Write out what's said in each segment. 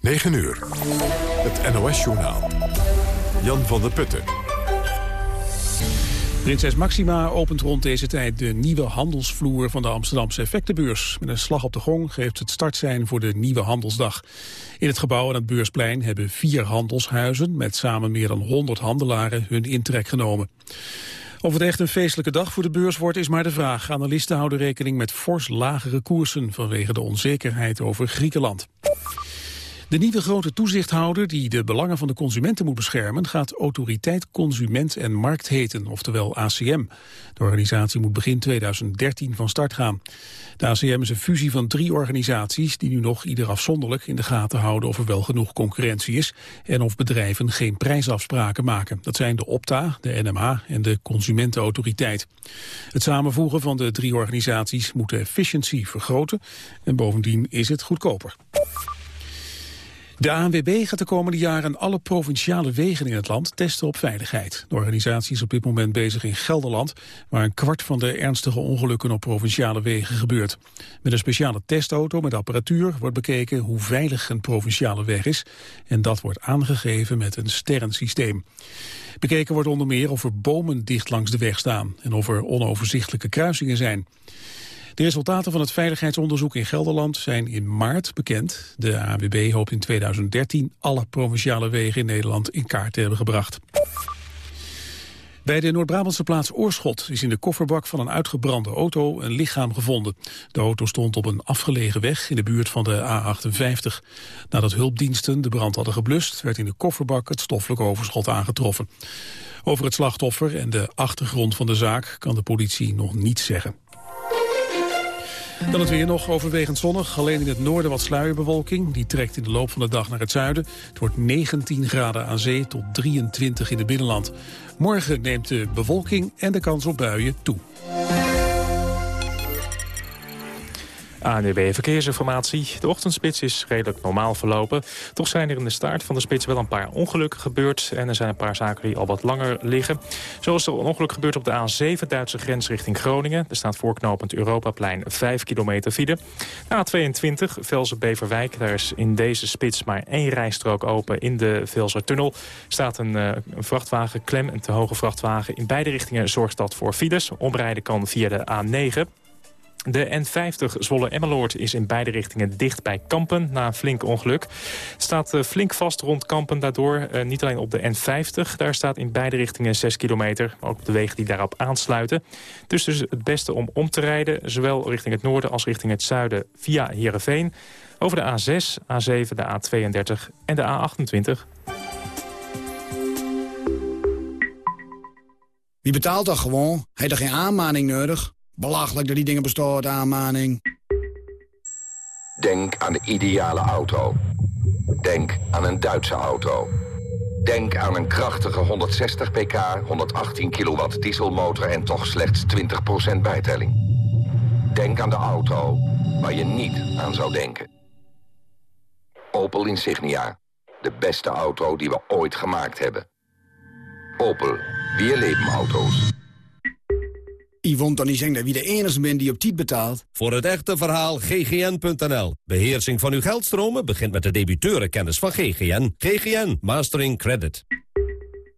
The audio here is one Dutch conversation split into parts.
9 uur. Het NOS-journaal. Jan van der Putten. Prinses Maxima opent rond deze tijd de nieuwe handelsvloer van de Amsterdamse effectenbeurs. Met een slag op de gong geeft het startsein voor de nieuwe handelsdag. In het gebouw aan het Beursplein hebben vier handelshuizen met samen meer dan 100 handelaren hun intrek genomen. Of het echt een feestelijke dag voor de beurs wordt is maar de vraag. Analisten houden rekening met fors lagere koersen vanwege de onzekerheid over Griekenland. De nieuwe grote toezichthouder die de belangen van de consumenten moet beschermen gaat Autoriteit Consument en Markt heten, oftewel ACM. De organisatie moet begin 2013 van start gaan. De ACM is een fusie van drie organisaties die nu nog ieder afzonderlijk in de gaten houden of er wel genoeg concurrentie is en of bedrijven geen prijsafspraken maken. Dat zijn de Opta, de NMA en de Consumentenautoriteit. Het samenvoegen van de drie organisaties moet de efficiëntie vergroten en bovendien is het goedkoper. De ANWB gaat de komende jaren alle provinciale wegen in het land testen op veiligheid. De organisatie is op dit moment bezig in Gelderland, waar een kwart van de ernstige ongelukken op provinciale wegen gebeurt. Met een speciale testauto met apparatuur wordt bekeken hoe veilig een provinciale weg is. En dat wordt aangegeven met een sterrensysteem. Bekeken wordt onder meer of er bomen dicht langs de weg staan en of er onoverzichtelijke kruisingen zijn. De resultaten van het veiligheidsonderzoek in Gelderland zijn in maart bekend. De AWB hoopt in 2013 alle provinciale wegen in Nederland in kaart te hebben gebracht. Bij de Noord-Brabantse plaats Oorschot is in de kofferbak van een uitgebrande auto een lichaam gevonden. De auto stond op een afgelegen weg in de buurt van de A58. Nadat hulpdiensten de brand hadden geblust, werd in de kofferbak het stoffelijk overschot aangetroffen. Over het slachtoffer en de achtergrond van de zaak kan de politie nog niets zeggen. Dan het weer nog overwegend zonnig. Alleen in het noorden wat sluierbewolking. Die trekt in de loop van de dag naar het zuiden. Het wordt 19 graden aan zee tot 23 in het binnenland. Morgen neemt de bewolking en de kans op buien toe. ANWB Verkeersinformatie. De ochtendspits is redelijk normaal verlopen. Toch zijn er in de start van de spits wel een paar ongelukken gebeurd. En er zijn een paar zaken die al wat langer liggen. Zo is er een ongeluk gebeurd op de A7 Duitse grens richting Groningen. Er staat voorknopend Europaplein 5 kilometer file. A22 Velzen-Beverwijk. Daar is in deze spits maar één rijstrook open. In de Velsertunnel staat een, uh, een vrachtwagen klem, een te hoge vrachtwagen. In beide richtingen zorgt dat voor files. Omrijden kan via de A9. De N50 Zwolle-Emmeloord is in beide richtingen dicht bij Kampen na een flink ongeluk. Staat uh, flink vast rond Kampen daardoor. Uh, niet alleen op de N50, daar staat in beide richtingen 6 kilometer. Maar ook op de wegen die daarop aansluiten. Dus dus het beste om om te rijden, zowel richting het noorden als richting het zuiden via Heerenveen. Over de A6, A7, de A32 en de A28. Wie betaalt dat gewoon? Heeft er geen aanmaning nodig? Belachelijk dat die dingen bestaan, aanmaning. Denk aan de ideale auto. Denk aan een Duitse auto. Denk aan een krachtige 160 pk, 118 kilowatt dieselmotor en toch slechts 20% bijtelling. Denk aan de auto waar je niet aan zou denken. Opel Insignia. De beste auto die we ooit gemaakt hebben. Opel. Weer leven auto's. Yvonne dan niet zeggen dat wie de enige bent die op tijd betaalt. Voor het echte verhaal ggn.nl. Beheersing van uw geldstromen begint met de debiteurenkennis van GGN. GGN Mastering Credit.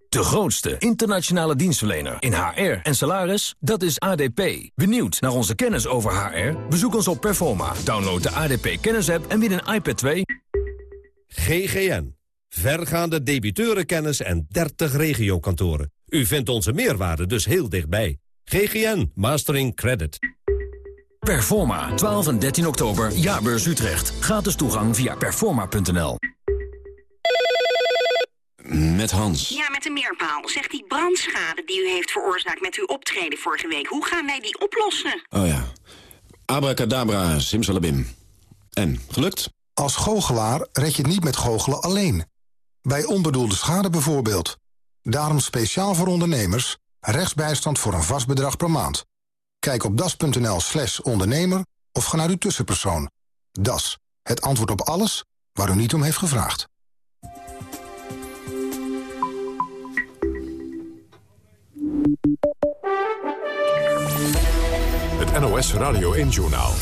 De grootste internationale dienstverlener in HR en salaris, dat is ADP. Benieuwd naar onze kennis over HR? Bezoek ons op Performa. Download de ADP kennisapp en win een iPad 2. GGN. Vergaande debiteurenkennis en 30 regiokantoren. U vindt onze meerwaarde dus heel dichtbij. GGN Mastering Credit. Performa, 12 en 13 oktober, Jaarbeurs Utrecht. Gratis toegang via performa.nl. Met Hans. Ja, met de meerpaal. Zegt die brandschade die u heeft veroorzaakt met uw optreden vorige week. Hoe gaan wij die oplossen? Oh ja. Abracadabra, simsalabim. En, gelukt? Als goochelaar red je het niet met goochelen alleen. Bij onbedoelde schade bijvoorbeeld. Daarom speciaal voor ondernemers rechtsbijstand voor een vast bedrag per maand. Kijk op das.nl slash ondernemer of ga naar uw tussenpersoon. Das, het antwoord op alles waar u niet om heeft gevraagd. Het NOS Radio 1 Journaal.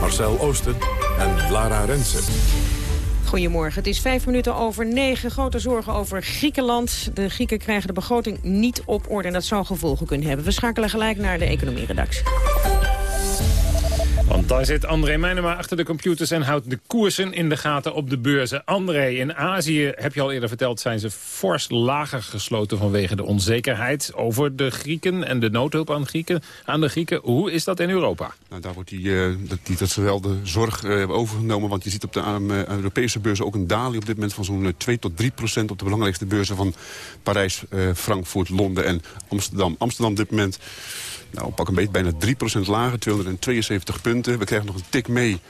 Marcel Oosten en Lara Rensen. Goedemorgen, het is vijf minuten over negen. Grote zorgen over Griekenland. De Grieken krijgen de begroting niet op orde en dat zou gevolgen kunnen hebben. We schakelen gelijk naar de economieredactie. Want daar zit André Meijnema achter de computers en houdt de koersen in de gaten op de beurzen. André, in Azië, heb je al eerder verteld, zijn ze fors lager gesloten vanwege de onzekerheid over de Grieken en de noodhulp aan, Grieken, aan de Grieken. Hoe is dat in Europa? Nou, daar wordt die, dat, die, dat ze wel de zorg uh, overgenomen, want je ziet op de uh, Europese beurzen ook een daling op dit moment van zo'n 2 tot 3 procent op de belangrijkste beurzen van Parijs, Frankfurt, Londen en Amsterdam. Amsterdam op dit moment nou, pak een beetje bijna 3% lager, 272 punten. We krijgen nog een tik mee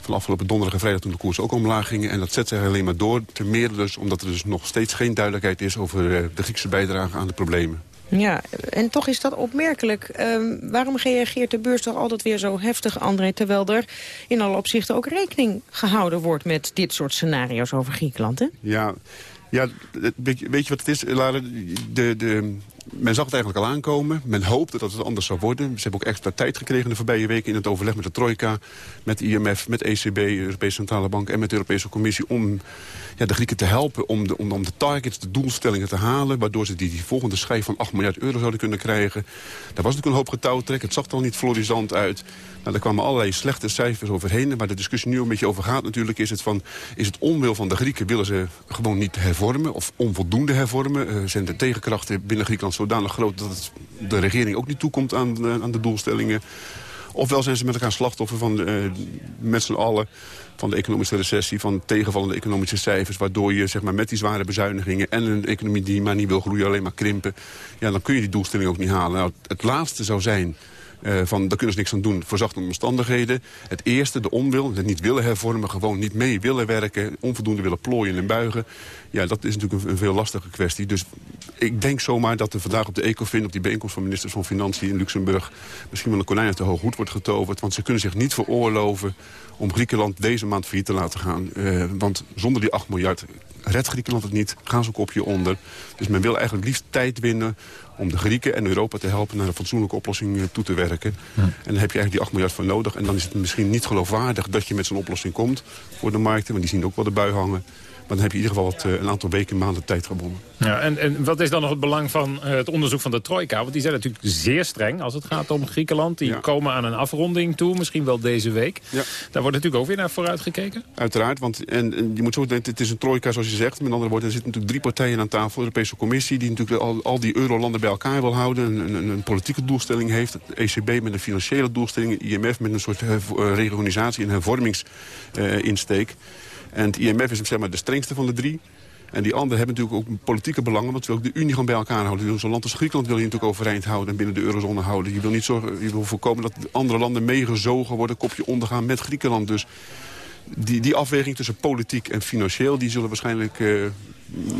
van afgelopen donderdag en vrijdag toen de koers ook omlaag gingen. En dat zet zich alleen maar door. Ten meer dus omdat er dus nog steeds geen duidelijkheid is over eh, de Griekse bijdrage aan de problemen. Ja, en toch is dat opmerkelijk. Um, waarom reageert de beurs toch altijd weer zo heftig, André... terwijl er in alle opzichten ook rekening gehouden wordt... met dit soort scenario's over Griekenland, hè? Ja, ja weet, je, weet je wat het is, Lara? De, de, men zag het eigenlijk al aankomen. Men hoopte dat het anders zou worden. Ze hebben ook extra tijd gekregen de voorbije weken... in het overleg met de Trojka, met IMF, met ECB, Europese Centrale Bank... en met de Europese Commissie om ja, de Grieken te helpen... om de, om, om de targets, de doelstellingen te halen... waardoor ze die, die volgende schijf van 8 miljard euro zouden kunnen krijgen. Daar was natuurlijk een hoop getouwtrek. Het zag er al niet florisant uit. Nou, daar kwamen allerlei slechte cijfers overheen. Maar de discussie nu een beetje over gaat natuurlijk... is het, van, is het onwil van de Grieken? Willen ze gewoon niet hervormen of onvoldoende hervormen? Uh, zijn de tegenkrachten binnen Griekenland zodanig groot... dat de regering ook niet toekomt aan, uh, aan de doelstellingen? Ofwel zijn ze met elkaar slachtoffer van uh, met z'n allen van de economische recessie, van tegenvallende economische cijfers... waardoor je zeg maar, met die zware bezuinigingen en een economie die maar niet wil groeien... alleen maar krimpen, ja, dan kun je die doelstelling ook niet halen. Nou, het laatste zou zijn uh, van, daar kunnen ze niks aan doen, verzachte omstandigheden. Het eerste, de onwil, het niet willen hervormen, gewoon niet mee willen werken... onvoldoende willen plooien en buigen. Ja, dat is natuurlijk een, veel lastige kwestie. Dus ik denk zomaar dat er vandaag op de ECOFIN... op die bijeenkomst van ministers van Financiën in Luxemburg... misschien wel een konijn uit de hoog hoed wordt getoverd. Want ze kunnen zich niet veroorloven om Griekenland deze maand failliet te laten gaan. Uh, want zonder die 8 miljard redt Griekenland het niet, gaan ze een kopje onder. Dus men wil eigenlijk liefst tijd winnen om de Grieken en Europa te helpen naar een fatsoenlijke oplossing eh, toe te werken. En dan heb je eigenlijk die 8 miljard voor nodig. En dan is het misschien niet geloofwaardig dat je met zo'n oplossing komt voor de markten. Want die zien ook wel de bui hangen. Maar dan heb je in ieder geval wat, eh, een aantal weken, maanden tijd gewonnen. Ja, en, en wat is dan nog het belang van uh, het onderzoek van de Trojka? Want die zijn natuurlijk zeer streng als het gaat om Griekenland. Die ja. komen aan een afronding toe, misschien wel deze week. Ja. Daar wordt natuurlijk ook weer naar vooruit gekeken. Uiteraard, want en, en je moet zo denken, het is een Trojka zoals je zegt. Met andere woorden, er zitten natuurlijk drie partijen aan tafel. De Europese Commissie, die natuurlijk al, al die eurolanden bij elkaar wil houden. Een, een, een politieke doelstelling heeft. Het ECB met een financiële doelstelling. IMF met een soort uh, reorganisatie en hervormingsinsteek. Uh, en het IMF is zeg maar, de strengste van de drie. En die anderen hebben natuurlijk ook politieke belangen. Want ze willen ook de Unie gewoon bij elkaar houden. Zo'n land als Griekenland wil je natuurlijk overeind houden. En binnen de eurozone houden. Je wil, niet zorgen, je wil voorkomen dat andere landen meegezogen worden. Kopje ondergaan met Griekenland. Dus die, die afweging tussen politiek en financieel... die zullen waarschijnlijk uh,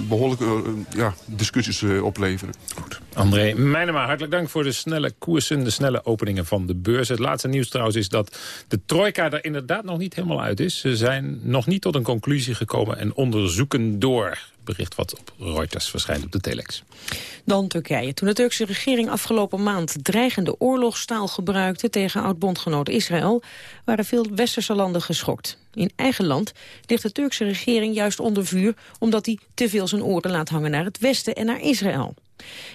behoorlijke uh, ja, discussies uh, opleveren. Goed. André Meijnema, hartelijk dank voor de snelle koersen... de snelle openingen van de beurs. Het laatste nieuws trouwens is dat de trojka er inderdaad nog niet helemaal uit is. Ze zijn nog niet tot een conclusie gekomen en onderzoeken door bericht wat op Reuters verschijnt op de telex. Dan Turkije. Toen de Turkse regering afgelopen maand dreigende oorlogstaal gebruikte tegen oud-bondgenoot Israël, waren veel westerse landen geschokt. In eigen land ligt de Turkse regering juist onder vuur omdat hij te veel zijn oren laat hangen naar het westen en naar Israël.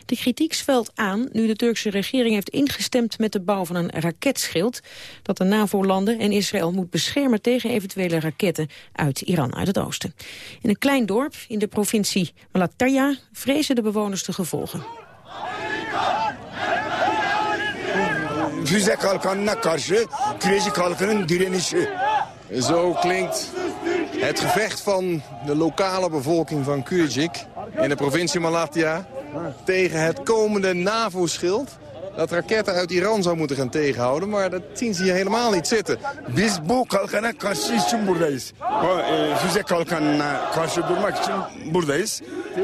De kritiek zwelt aan nu de Turkse regering heeft ingestemd met de bouw van een raketschild dat de NAVO-landen en Israël moet beschermen tegen eventuele raketten uit Iran uit het oosten. In een klein dorp in de provincie Malatya vrezen de bewoners de gevolgen. Füze kalkanına karşı Küreci kalkının direnişi. Zo klinkt het gevecht van de lokale bevolking van Kürcik in de provincie Malatya tegen het komende NAVO-schild dat raketten uit Iran zou moeten gaan tegenhouden. Maar dat zien ze hier helemaal niet zitten. Biz bu kalkana karşı için buradayız. Füze kalkanına karşı durmak için buradayız.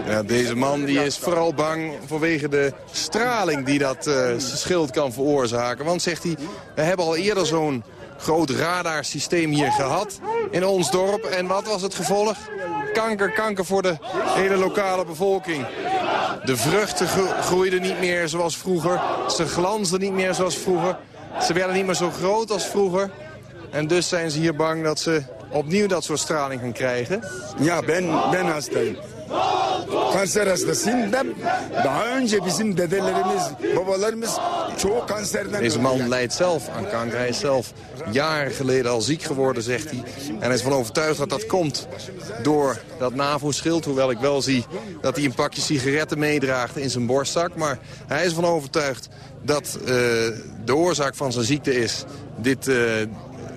Ja, deze man die is vooral bang vanwege de straling die dat uh, schild kan veroorzaken. Want, zegt hij, we hebben al eerder zo'n groot radarsysteem hier gehad in ons dorp. En wat was het gevolg? Kanker, kanker voor de hele lokale bevolking. De vruchten groeiden niet meer zoals vroeger. Ze glansden niet meer zoals vroeger. Ze werden niet meer zo groot als vroeger. En dus zijn ze hier bang dat ze opnieuw dat soort straling gaan krijgen? Ja, ben, ben. Kanser hastasıyım. Ben daha önce bizim dedelerimiz, babalarımız çoğu kanserden Deze man lijdt zelf aan kanker. Hij is zelf jaren geleden al ziek geworden, zegt hij. En hij is van overtuigd dat dat komt door dat NAVO-schild. Hoewel ik wel zie dat hij een pakje sigaretten meedraagt in zijn borstzak. Maar hij is van overtuigd dat uh, de oorzaak van zijn ziekte is dit uh,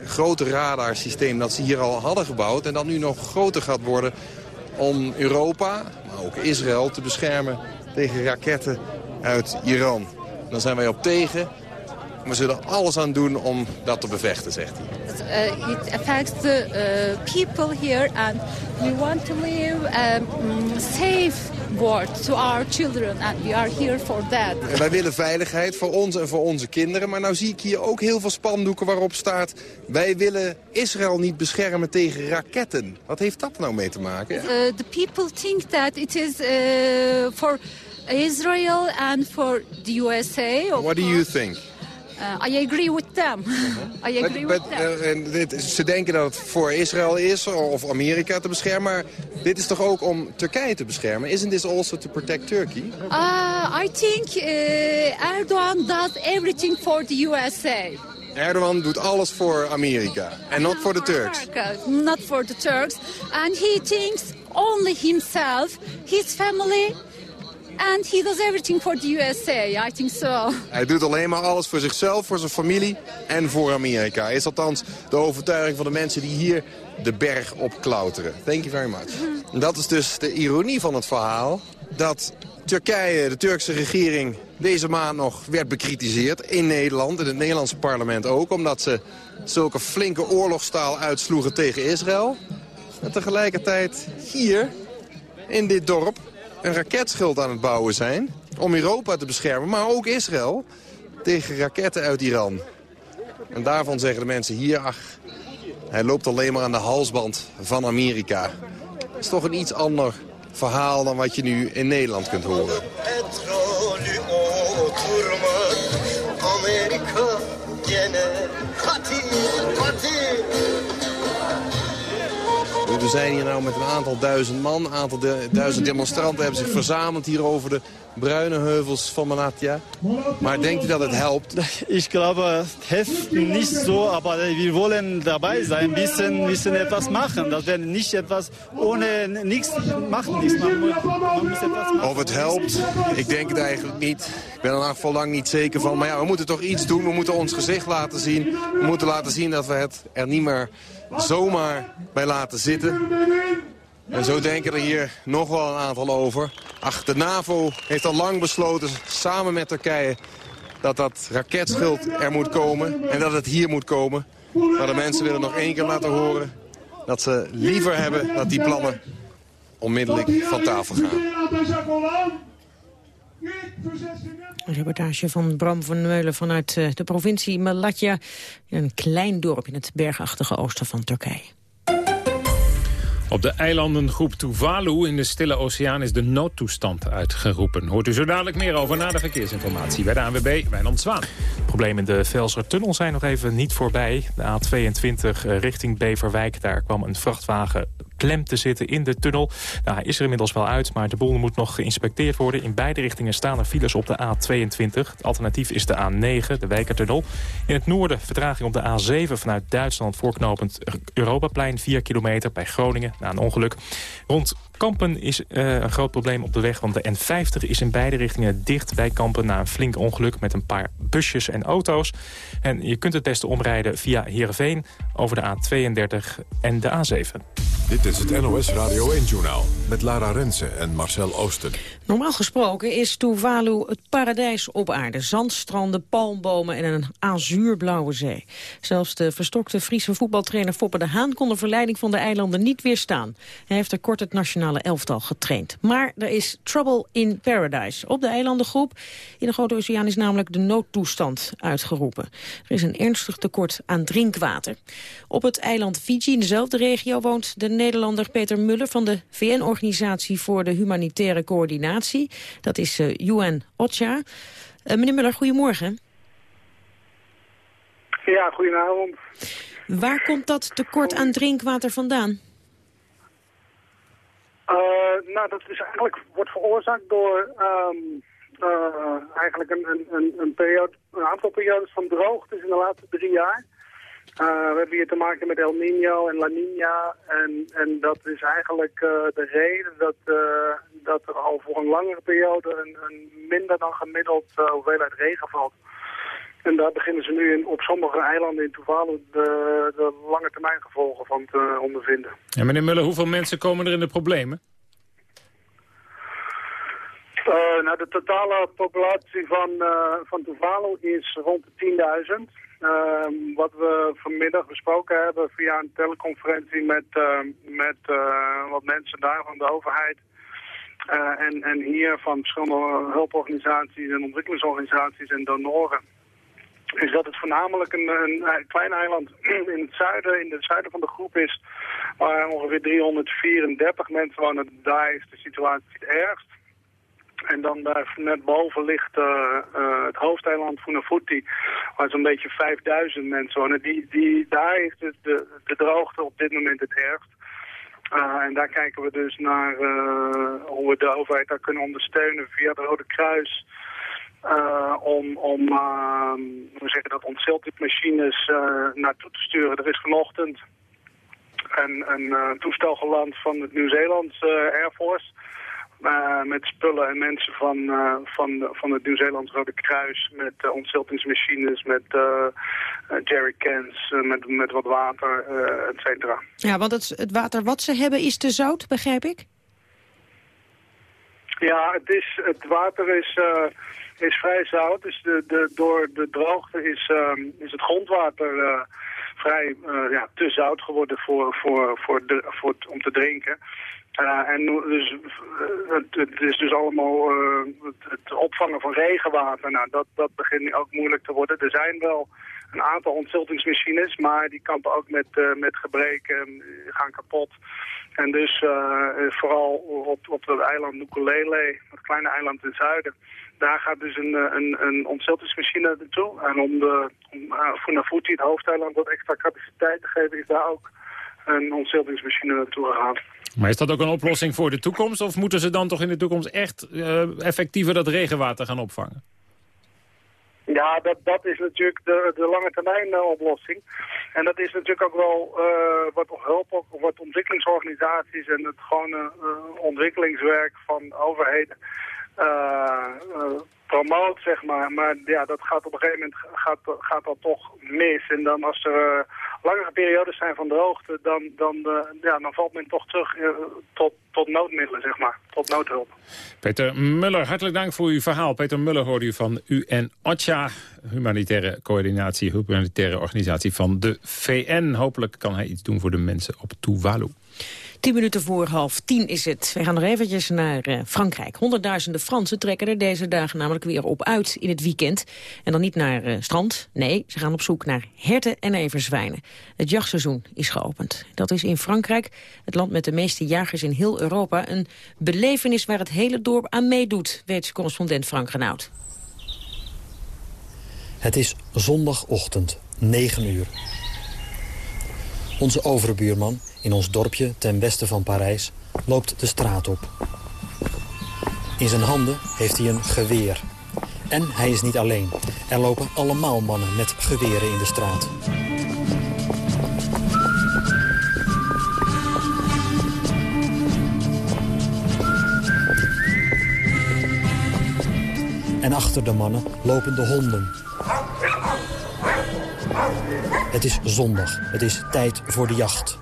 grote radarsysteem dat ze hier al hadden gebouwd. En dat nu nog groter gaat worden om Europa, maar ook Israël, te beschermen tegen raketten uit Iran. Daar zijn wij op tegen. We zullen alles aan doen om dat te bevechten, zegt hij. Uh, it affects the uh, people here and we want to live a um, safe world to our children and we are here for that. En wij willen veiligheid voor ons en voor onze kinderen. Maar nou zie ik hier ook heel veel spandoeken waarop staat... wij willen Israël niet beschermen tegen raketten. Wat heeft dat nou mee te maken? Uh, the people think that it is uh, for Israel and for the USA. What do you think? Uh, I agree with them. I agree but, with them. Uh, en dit, ze denken dat het voor Israël is of Amerika te beschermen. Maar dit is toch ook om Turkije te beschermen? Isn't this also to protect Turkey? Uh, I think uh, Erdogan does everything for the USA. Erdogan doet alles voor Amerika. En not for the Turks. America, not for the Turks. And he thinks only himself, his family... And he does everything for the USA, I think so. Hij doet alleen maar alles voor zichzelf, voor zijn familie en voor Amerika. Is althans de overtuiging van de mensen die hier de berg op klauteren. Thank you very much. En dat is dus de ironie van het verhaal. Dat Turkije, de Turkse regering, deze maand nog werd bekritiseerd in Nederland. In het Nederlandse parlement ook. Omdat ze zulke flinke oorlogstaal uitsloegen tegen Israël. En tegelijkertijd hier, in dit dorp, een raketschild aan het bouwen zijn... om Europa te beschermen, maar ook Israël... tegen raketten uit Iran. En daarvan zeggen de mensen hier... ach, hij loopt alleen maar aan de halsband van Amerika. Dat is toch een iets ander verhaal dan wat je nu in Nederland kunt horen. We zijn hier nou met een aantal duizend man. Een aantal de, duizend demonstranten hebben zich verzameld hier over de bruine heuvels van Malatya. Maar denkt u dat het helpt? Ich glaube, es hilft nicht so, aber wir wollen dabei sein, ein bisschen, bisschen etwas machen. Dat we niet etwas ohne machen. Man, man etwas machen. Of het helpt, ik denk het eigenlijk niet. Ik ben er in geval lang niet zeker van. Maar ja, we moeten toch iets doen. We moeten ons gezicht laten zien. We moeten laten zien dat we het er niet meer zomaar bij laten zitten. En zo denken er hier nog wel een aantal over. Ach, de NAVO heeft al lang besloten, samen met Turkije... dat dat raketschild er moet komen en dat het hier moet komen. Maar de mensen willen nog één keer laten horen... dat ze liever hebben dat die plannen onmiddellijk van tafel gaan. Een reportage van Bram van Meulen vanuit de provincie Malatya. Een klein dorp in het bergachtige oosten van Turkije. Op de eilandengroep Tuvalu in de Stille Oceaan is de noodtoestand uitgeroepen. Hoort u zo dadelijk meer over na de verkeersinformatie bij de ANWB, Wijnand Zwaan. Problemen in de Velsertunnel zijn nog even niet voorbij. De A22 richting Beverwijk, daar kwam een vrachtwagen klem te zitten in de tunnel. Nou, hij is er inmiddels wel uit, maar de boel moet nog geïnspecteerd worden. In beide richtingen staan er files op de A22. Het alternatief is de A9, de Wijkertunnel. In het noorden vertraging op de A7 vanuit Duitsland... voorknopend Europaplein, 4 kilometer bij Groningen na een ongeluk. Rond Kampen is uh, een groot probleem op de weg, want de N50 is in beide richtingen dicht bij Kampen... na een flink ongeluk met een paar busjes en auto's. En je kunt het beste omrijden via Heerenveen over de A32 en de A7. Dit is het NOS Radio 1-journaal met Lara Rensen en Marcel Oosten. Normaal gesproken is Tuvalu het paradijs op aarde. Zandstranden, palmbomen en een azuurblauwe zee. Zelfs de verstokte Friese voetbaltrainer Foppe de Haan... kon de verleiding van de eilanden niet weerstaan. Hij heeft er kort het nationale elftal getraind. Maar er is trouble in paradise. Op de eilandengroep in de Grote Oceaan is namelijk de noodtoestand uitgeroepen. Er is een ernstig tekort aan drinkwater. Op het eiland Fiji in dezelfde regio woont de Nederlander Peter Muller... van de VN-organisatie voor de humanitaire coördinatie. Dat is uh, UN OCHA. Uh, meneer Muller, goedemorgen. Ja, goedenavond. Waar komt dat tekort aan drinkwater vandaan? Nou, dat is eigenlijk, wordt veroorzaakt door um, uh, eigenlijk een, een, een, periode, een aantal periodes van droogtes in de laatste drie jaar. Uh, we hebben hier te maken met El Nino en La Nina. En, en dat is eigenlijk de reden dat, dat er al voor een langere periode een, minder dan gemiddeld hoeveelheid regen valt. En daar beginnen ze nu in, op sommige eilanden in Tuvalu de, de lange termijn gevolgen van te ondervinden. Ja, meneer Muller, hoeveel mensen komen er in de problemen? Uh, nou, de totale populatie van, uh, van Tuvalu is rond de 10.000. Uh, wat we vanmiddag besproken hebben via een teleconferentie met, met wat mensen daar van de overheid... en, en hier van verschillende hulporganisaties en ontwikkelingsorganisaties en donoren is dat het voornamelijk een, een, klein eiland in het zuiden, in het zuiden van de groep is, waar ongeveer 334 mensen wonen. Daar is de situatie het ergst. En dan daar net boven ligt uh, uh, het hoofdeiland Funafuti, waar zo'n beetje 5000 mensen wonen. Die, die, daar is de, de, droogte op dit moment het ergst. Uh, en daar kijken we dus naar hoe we de overheid daar kunnen ondersteunen via de Rode Kruis, om, om uh, we zeggen dat ontziltingsmachines uh, naartoe te sturen. Er is vanochtend een, een toestel geland van het Nieuw-Zeelandse Air Force... met spullen en mensen van, van, van het Nieuw-Zeelands Rode Kruis... met uh, ontziltingsmachines, met jerrycans, met, met wat water, et cetera. Ja, want het, het water wat ze hebben is te zout, begrijp ik? Ja, het, is, het water is is vrij zout. Dus de, de, door de droogte is, uh, is het grondwater uh, vrij ja, te zout geworden voor, voor, voor de, voor, om te drinken. Uh, en dus, het, het, is dus allemaal het, het, opvangen van regenwater. Nou, dat, dat begint ook moeilijk te worden. Er zijn wel een aantal ontziltingsmachines, maar die kampen ook met, met gebreken, gaan kapot. En dus vooral op, op het eiland Nukulele, het kleine eiland in het zuiden, daar gaat dus een, eh, een, een ontziltingsmachine naartoe. En om, de, om uh, Funafuti, het hoofdeiland, wat extra capaciteit te geven, is daar ook een ontziltingsmachine naartoe gegaan. Maar is dat ook een oplossing voor de toekomst? Of moeten ze dan toch in de toekomst echt uh, effectiever dat regenwater gaan opvangen? Ja, dat, dat is natuurlijk de, de lange termijn uh, oplossing. En dat is natuurlijk ook wel uh, wat hulp, wat ontwikkelingsorganisaties en het gewone ontwikkelingswerk van overheden promoot, zeg maar. Maar ja, dat gaat op een gegeven moment gaat, gaat dat toch mis. En dan als er langere periodes zijn van droogte, dan, dan, ja, dan valt men toch terug tot, tot noodmiddelen, zeg maar. Tot noodhulp. Peter Muller, hartelijk dank voor uw verhaal. Peter Muller hoorde u van UN-OCHA, humanitaire coördinatie, humanitaire organisatie van de VN. Hopelijk kan hij iets doen voor de mensen op Tuvalu. Tien minuten voor half tien is het. We gaan nog eventjes naar uh, Frankrijk. Honderdduizenden Fransen trekken er deze dagen namelijk weer op uit in het weekend. En dan niet naar uh, strand. Nee, ze gaan op zoek naar herten en everzwijnen. Het jachtseizoen is geopend. Dat is in Frankrijk, het land met de meeste jagers in heel Europa... een belevenis waar het hele dorp aan meedoet, weet correspondent Frank Renaud. Het is zondagochtend, 9 uur. Onze overbuurman in ons dorpje ten westen van Parijs, loopt de straat op. In zijn handen heeft hij een geweer. En hij is niet alleen. Er lopen allemaal mannen met geweren in de straat. En achter de mannen lopen de honden. Het is zondag. Het is tijd voor de jacht.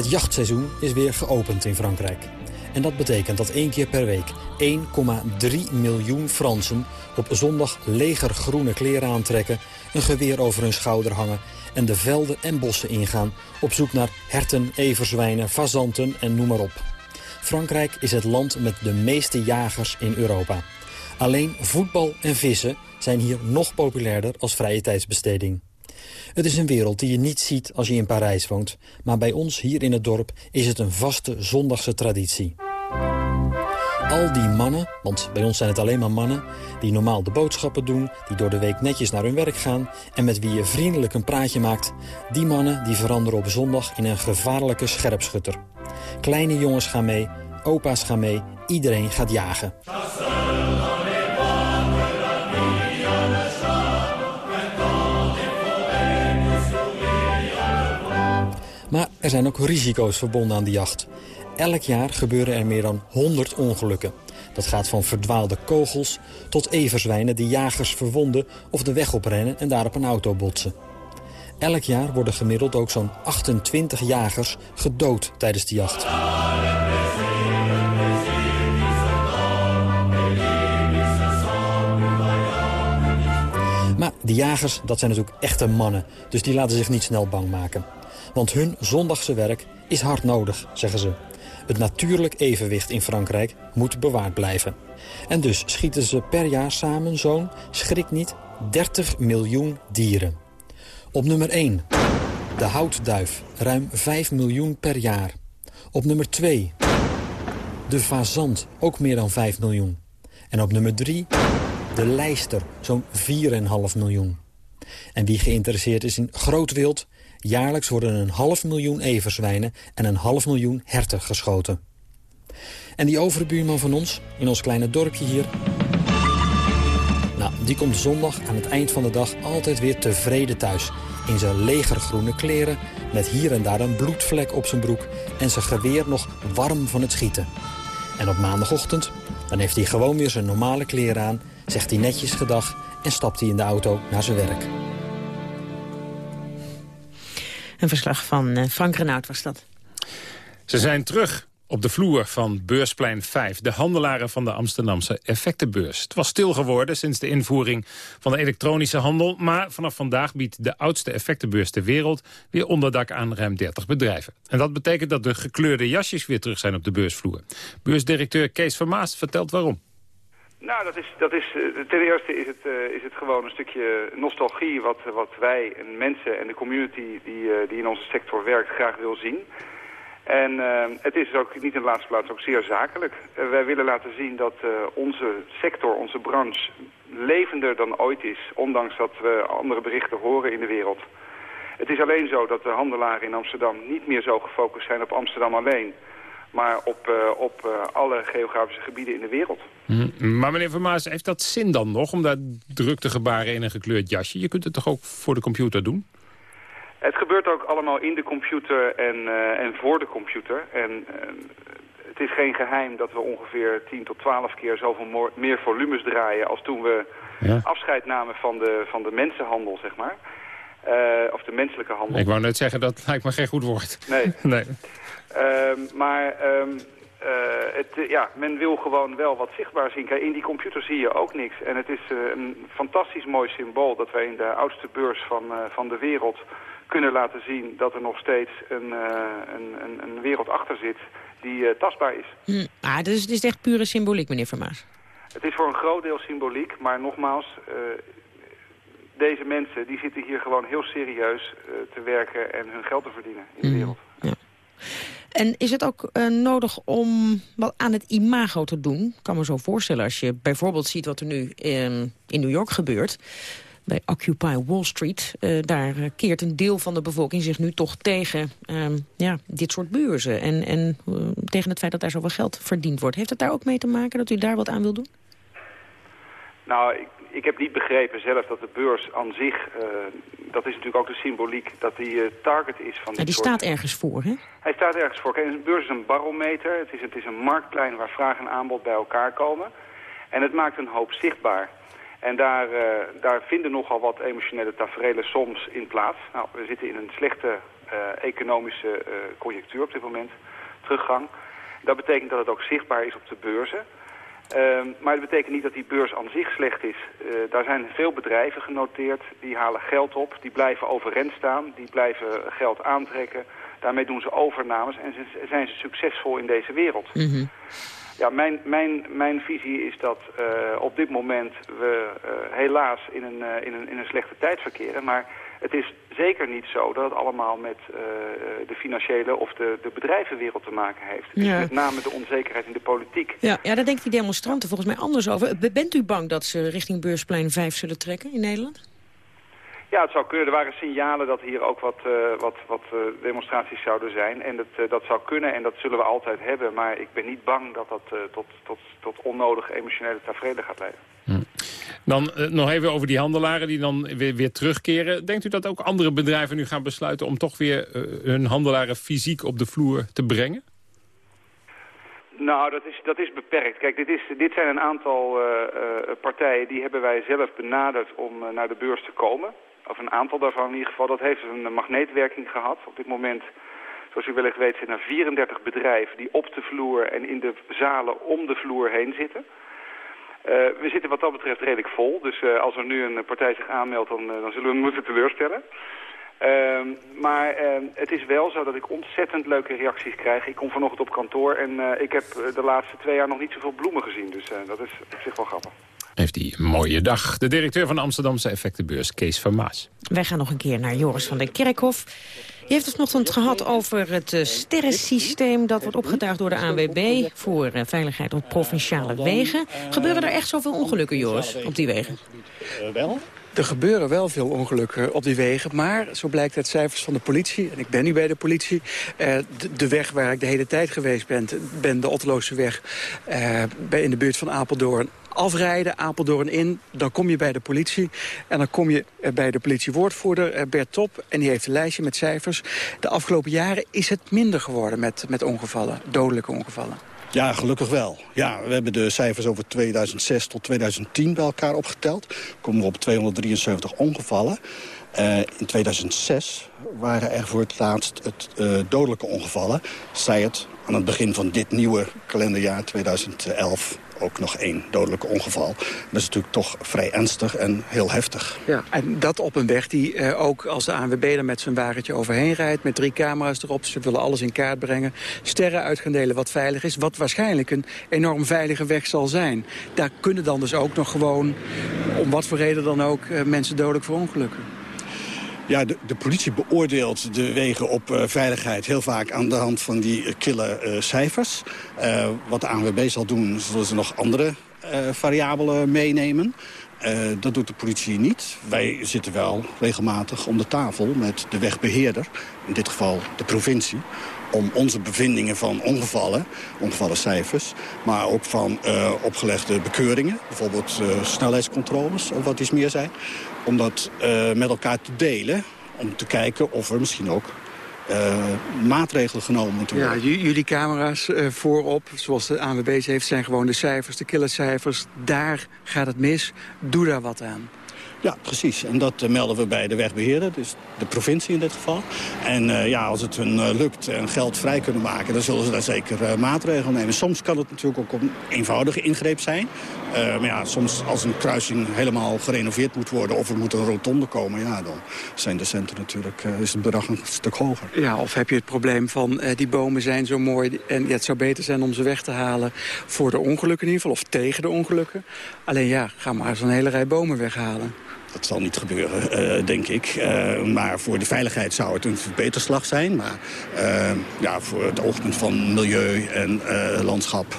Het jachtseizoen is weer geopend in Frankrijk. En dat betekent dat één keer per week 1,3 miljoen Fransen op zondag legergroene kleren aantrekken, een geweer over hun schouder hangen en de velden en bossen ingaan op zoek naar herten, everzwijnen, fazanten en noem maar op. Frankrijk is het land met de meeste jagers in Europa. Alleen voetbal en vissen zijn hier nog populairder als vrije tijdsbesteding. Het is een wereld die je niet ziet als je in Parijs woont. Maar bij ons hier in het dorp is het een vaste zondagse traditie. Al die mannen, want bij ons zijn het alleen maar mannen... die normaal de boodschappen doen, die door de week netjes naar hun werk gaan... en met wie je vriendelijk een praatje maakt... die mannen die veranderen op zondag in een gevaarlijke scherpschutter. Kleine jongens gaan mee, opa's gaan mee, iedereen gaat jagen. Maar er zijn ook risico's verbonden aan de jacht. Elk jaar gebeuren er meer dan 100 ongelukken. Dat gaat van verdwaalde kogels tot everzwijnen die jagers verwonden... of de weg oprennen en daar op een auto botsen. Elk jaar worden gemiddeld ook zo'n 28 jagers gedood tijdens de jacht. Maar die jagers, dat zijn natuurlijk echte mannen. Dus die laten zich niet snel bang maken. Want hun zondagse werk is hard nodig, zeggen ze. Het natuurlijk evenwicht in Frankrijk moet bewaard blijven. En dus schieten ze per jaar samen zo'n, schrik niet, 30 miljoen dieren. Op nummer 1, de houtduif, ruim 5 miljoen per jaar. Op nummer 2, de fazant, ook meer dan 5 miljoen. En op nummer 3, de lijster, zo'n 4,5 miljoen. En wie geïnteresseerd is in groot wild... jaarlijks worden een half miljoen everzwijnen en een half miljoen herten geschoten. En die overbuurman van ons, in ons kleine dorpje hier... Nou, die komt zondag aan het eind van de dag altijd weer tevreden thuis. In zijn legergroene kleren, met hier en daar een bloedvlek op zijn broek... en zijn geweer nog warm van het schieten. En op maandagochtend, dan heeft hij gewoon weer zijn normale kleren aan... zegt hij netjes gedag en stapt hij in de auto naar zijn werk. Een verslag van uh, Frank Renaud was dat. Ze zijn terug op de vloer van Beursplein 5, de handelaren van de Amsterdamse effectenbeurs. Het was stil geworden sinds de invoering van de elektronische handel... maar vanaf vandaag biedt de oudste effectenbeurs ter wereld... weer onderdak aan ruim 30 bedrijven. En dat betekent dat de gekleurde jasjes weer terug zijn op de beursvloer. Beursdirecteur Kees Vermaas vertelt waarom. Nou, dat is, dat is, ten eerste is het, uh, is het gewoon een stukje nostalgie wat, wat wij en mensen en de community die, uh, die in onze sector werkt graag wil zien. En het is ook niet in de laatste plaats ook zeer zakelijk. wij willen laten zien dat onze sector, onze branche, levender dan ooit is. Ondanks dat we andere berichten horen in de wereld. Het is alleen zo dat de handelaren in Amsterdam niet meer zo gefocust zijn op Amsterdam alleen maar op, uh, op uh, alle geografische gebieden in de wereld. Mm. Maar meneer Vermaas, heeft dat zin dan nog om daar druk te gebaren in een gekleurd jasje? Je kunt het toch ook voor de computer doen? Het gebeurt ook allemaal in de computer en, uh, en voor de computer. En het is geen geheim dat we ongeveer 10 tot 12 keer zoveel meer volumes draaien... als toen we ja. afscheid namen van de, van de mensenhandel, zeg maar. of de menselijke handel. Ik wou net zeggen, dat lijkt me geen goed woord. Nee. nee. Um, maar um, uh, het, ja, men wil gewoon wel wat zichtbaar zien. Kijk, in die computer zie je ook niks. En het is uh, een fantastisch mooi symbool dat wij in de oudste beurs van, van de wereld kunnen laten zien dat er nog steeds een, een, een, een, wereld achter zit die tastbaar is. Hm. Ah, dus het is echt pure symboliek, meneer Vermaas. Het is voor een groot deel symboliek, maar nogmaals, deze mensen die zitten hier gewoon heel serieus te werken en hun geld te verdienen in de hm. wereld. Ja. En is het ook uh, nodig om wat aan het imago te doen? Ik kan me zo voorstellen als je bijvoorbeeld ziet wat er nu in, in New York gebeurt. Bij Occupy Wall Street, uh, daar keert een deel van de bevolking zich nu toch tegen uh, ja, dit soort beurzen. En, en tegen het feit dat daar zoveel geld verdiend wordt. Heeft het daar ook mee te maken dat u daar wat aan wil doen? Nou, ik, ik heb niet begrepen zelf dat de beurs aan zich, uh, dat is natuurlijk ook de symboliek, dat die uh, target is van ja, die soort... staat ergens voor, hè? Hij staat ergens voor. Kijk, een beurs is een barometer, het is, het is een marktplein waar vraag en aanbod bij elkaar komen. En het maakt een hoop zichtbaar. En daar, uh, daar vinden nogal wat emotionele tafereelen soms in plaats. Nou, we zitten in een slechte economische conjunctuur op dit moment, teruggang. Dat betekent dat het ook zichtbaar is op de beurzen. Uh, maar dat betekent niet dat die beurs aan zich slecht is. Uh, daar zijn veel bedrijven genoteerd, die halen geld op, die blijven overeind staan, die blijven geld aantrekken. Daarmee doen ze overnames en zijn ze succesvol in deze wereld. Mm -hmm. Ja, mijn, mijn, mijn visie is dat uh, op dit moment we uh, helaas in een, in, een, in een slechte tijd verkeren. Maar het is zeker niet zo dat het allemaal met de financiële of de, de bedrijvenwereld te maken heeft. Het Ja. is met name de onzekerheid in de politiek. Ja, ja, daar denken die demonstranten volgens mij anders over. Bent u bang dat ze richting Beursplein 5 zullen trekken in Nederland? Ja, het zou kunnen. Er waren signalen dat hier ook wat, eh, wat, wat eh, demonstraties zouden zijn. En dat, eh, dat zou kunnen en dat zullen we altijd hebben. Maar ik ben niet bang dat dat eh, tot, tot, tot onnodige emotionele tafereelen gaat leiden. Dan eh, nog even over die handelaren die dan weer, weer terugkeren. Denkt u dat ook andere bedrijven nu gaan besluiten... om toch weer eh, hun handelaren fysiek op de vloer te brengen? Nou, dat is, dat is beperkt. Kijk, dit, is, dit zijn een aantal eh, partijen die hebben wij zelf benaderd om naar de beurs te komen. Of een aantal daarvan in ieder geval. Dat heeft een magneetwerking gehad. Op dit moment, zoals u wellicht weet, zijn er 34 bedrijven die op de vloer en in de zalen om de vloer heen zitten. Eh, we zitten wat dat betreft redelijk vol. Dus eh, als er nu een partij zich aanmeldt, dan, eh, dan zullen we hem moeten teleurstellen. Ehm, maar ehm, het is wel zo dat ik ontzettend leuke reacties krijg. Ik kom vanochtend op kantoor en eh, ik heb de laatste twee jaar nog niet zoveel bloemen gezien. Dus eh, dat is op zich wel grappig. Heeft hij een mooie dag. De directeur van de Amsterdamse effectenbeurs, Kees van Maas. Wij gaan nog een keer naar Joris van der Kerkhof. Je heeft het vanochtend gehad over het eh, sterrensysteem... dat wordt opgetuigd door de ANWB voor eh, veiligheid op provinciale wegen. Gebeuren er echt zoveel ongelukken, Joris, op die wegen? wel? Er gebeuren wel veel ongelukken op die wegen, maar zo blijkt uit cijfers van de politie... en ik ben nu bij de politie, eh, de, weg waar ik de hele tijd geweest ben... ben de Otterloose weg eh, in de buurt van Apeldoorn afrijden, Apeldoorn in, dan kom je bij de politie. En dan kom je eh, bij de politiewoordvoerder eh, Bert Top. En die heeft een lijstje met cijfers. De afgelopen jaren is het minder geworden met, met ongevallen, dodelijke ongevallen. Ja, gelukkig wel. Ja, we hebben de cijfers over 2006 tot 2010 bij elkaar opgeteld. We komen we op 273 ongevallen. Eh, in 2006 waren er voor het laatst het, dodelijke ongevallen. Zij het aan het begin van dit nieuwe kalenderjaar 2011 ook nog één dodelijke ongeval. Dat is natuurlijk toch vrij ernstig en heel heftig. Ja, en dat op een weg die eh, ook als de ANWB er met zijn wagentje overheen rijdt... met drie camera's erop, ze willen alles in kaart brengen... sterren uit gaan delen wat veilig is, wat waarschijnlijk een enorm veilige weg zal zijn. Daar kunnen dan dus ook nog gewoon, om wat voor reden dan ook... eh, mensen dodelijk verongelukken. Ja, de, politie beoordeelt de wegen op eh, veiligheid heel vaak aan de hand van die eh, kille eh, cijfers. Wat de ANWB zal doen, zullen ze nog andere variabelen meenemen. Dat doet de politie niet. Wij zitten wel regelmatig om de tafel met de wegbeheerder, in dit geval de provincie om onze bevindingen van ongevallen, ongevallencijfers... maar ook van opgelegde bekeuringen, bijvoorbeeld snelheidscontroles of wat iets meer zijn... om dat eh, met elkaar te delen, om te kijken of er misschien ook maatregelen genomen moeten Ja, worden. j- jullie camera's eh, voorop, zoals de ANWB heeft, zijn gewoon de cijfers, de killercijfers. Daar gaat het mis. Doe daar wat aan. Ja, precies. En dat eh, melden we bij de wegbeheerder, dus de provincie in dit geval. En eh, ja, als het hun eh, lukt en geld vrij kunnen maken... dan zullen ze daar zeker eh, maatregelen nemen. Soms kan het natuurlijk ook een eenvoudige ingreep zijn. Eh, maar ja, soms als een kruising helemaal gerenoveerd moet worden... of er moet een rotonde komen, ja, dan zijn de centen natuurlijk... eh, is het bedrag een stuk hoger. Ja, of heb je het probleem van eh, die bomen zijn zo mooi... en het zou beter zijn om ze weg te halen voor de ongelukken in ieder geval... of tegen de ongelukken. Alleen ja, ga maar eens een hele rij bomen weghalen. Dat zal niet gebeuren, eh, denk ik. Eh, maar voor de veiligheid zou het een verbeterslag zijn. Maar eh, ja, voor het oogpunt van milieu en landschap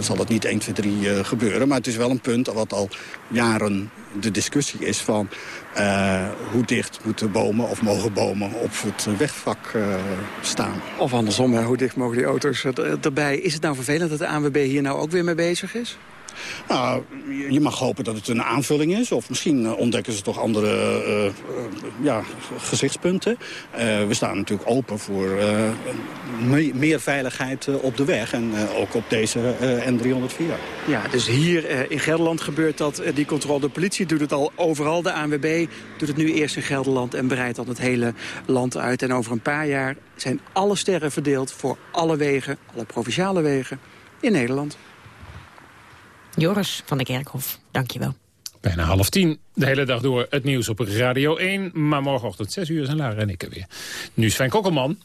zal het niet 1, 2, 3 eh, gebeuren. Maar het is wel een punt wat al jaren de discussie is van... hoe dicht moeten bomen of mogen bomen op het wegvak staan. Of andersom, hoe dicht mogen die auto's er- erbij? Is het nou vervelend dat de ANWB hier nou ook weer mee bezig is? Nou, je- mag hopen dat het een aanvulling is. Of misschien eh, ontdekken ze toch andere eh, eh, ja, gezichtspunten. We staan natuurlijk open voor me- meer veiligheid op de weg. En ook op deze eh, N304. Ja, dus hier in Gelderland gebeurt dat, die controle. De politie doet het al overal. De ANWB doet het nu eerst in Gelderland en breidt dan het hele land uit. En over een paar jaar zijn alle sterren verdeeld voor alle wegen, alle provinciale wegen in Nederland. Joris van der Kerkhof, dankjewel. Bijna half tien, de hele dag door het nieuws op Radio 1. Maar morgenochtend 6 uur zijn Lara en ik er weer. Nu Sven Kokkelman.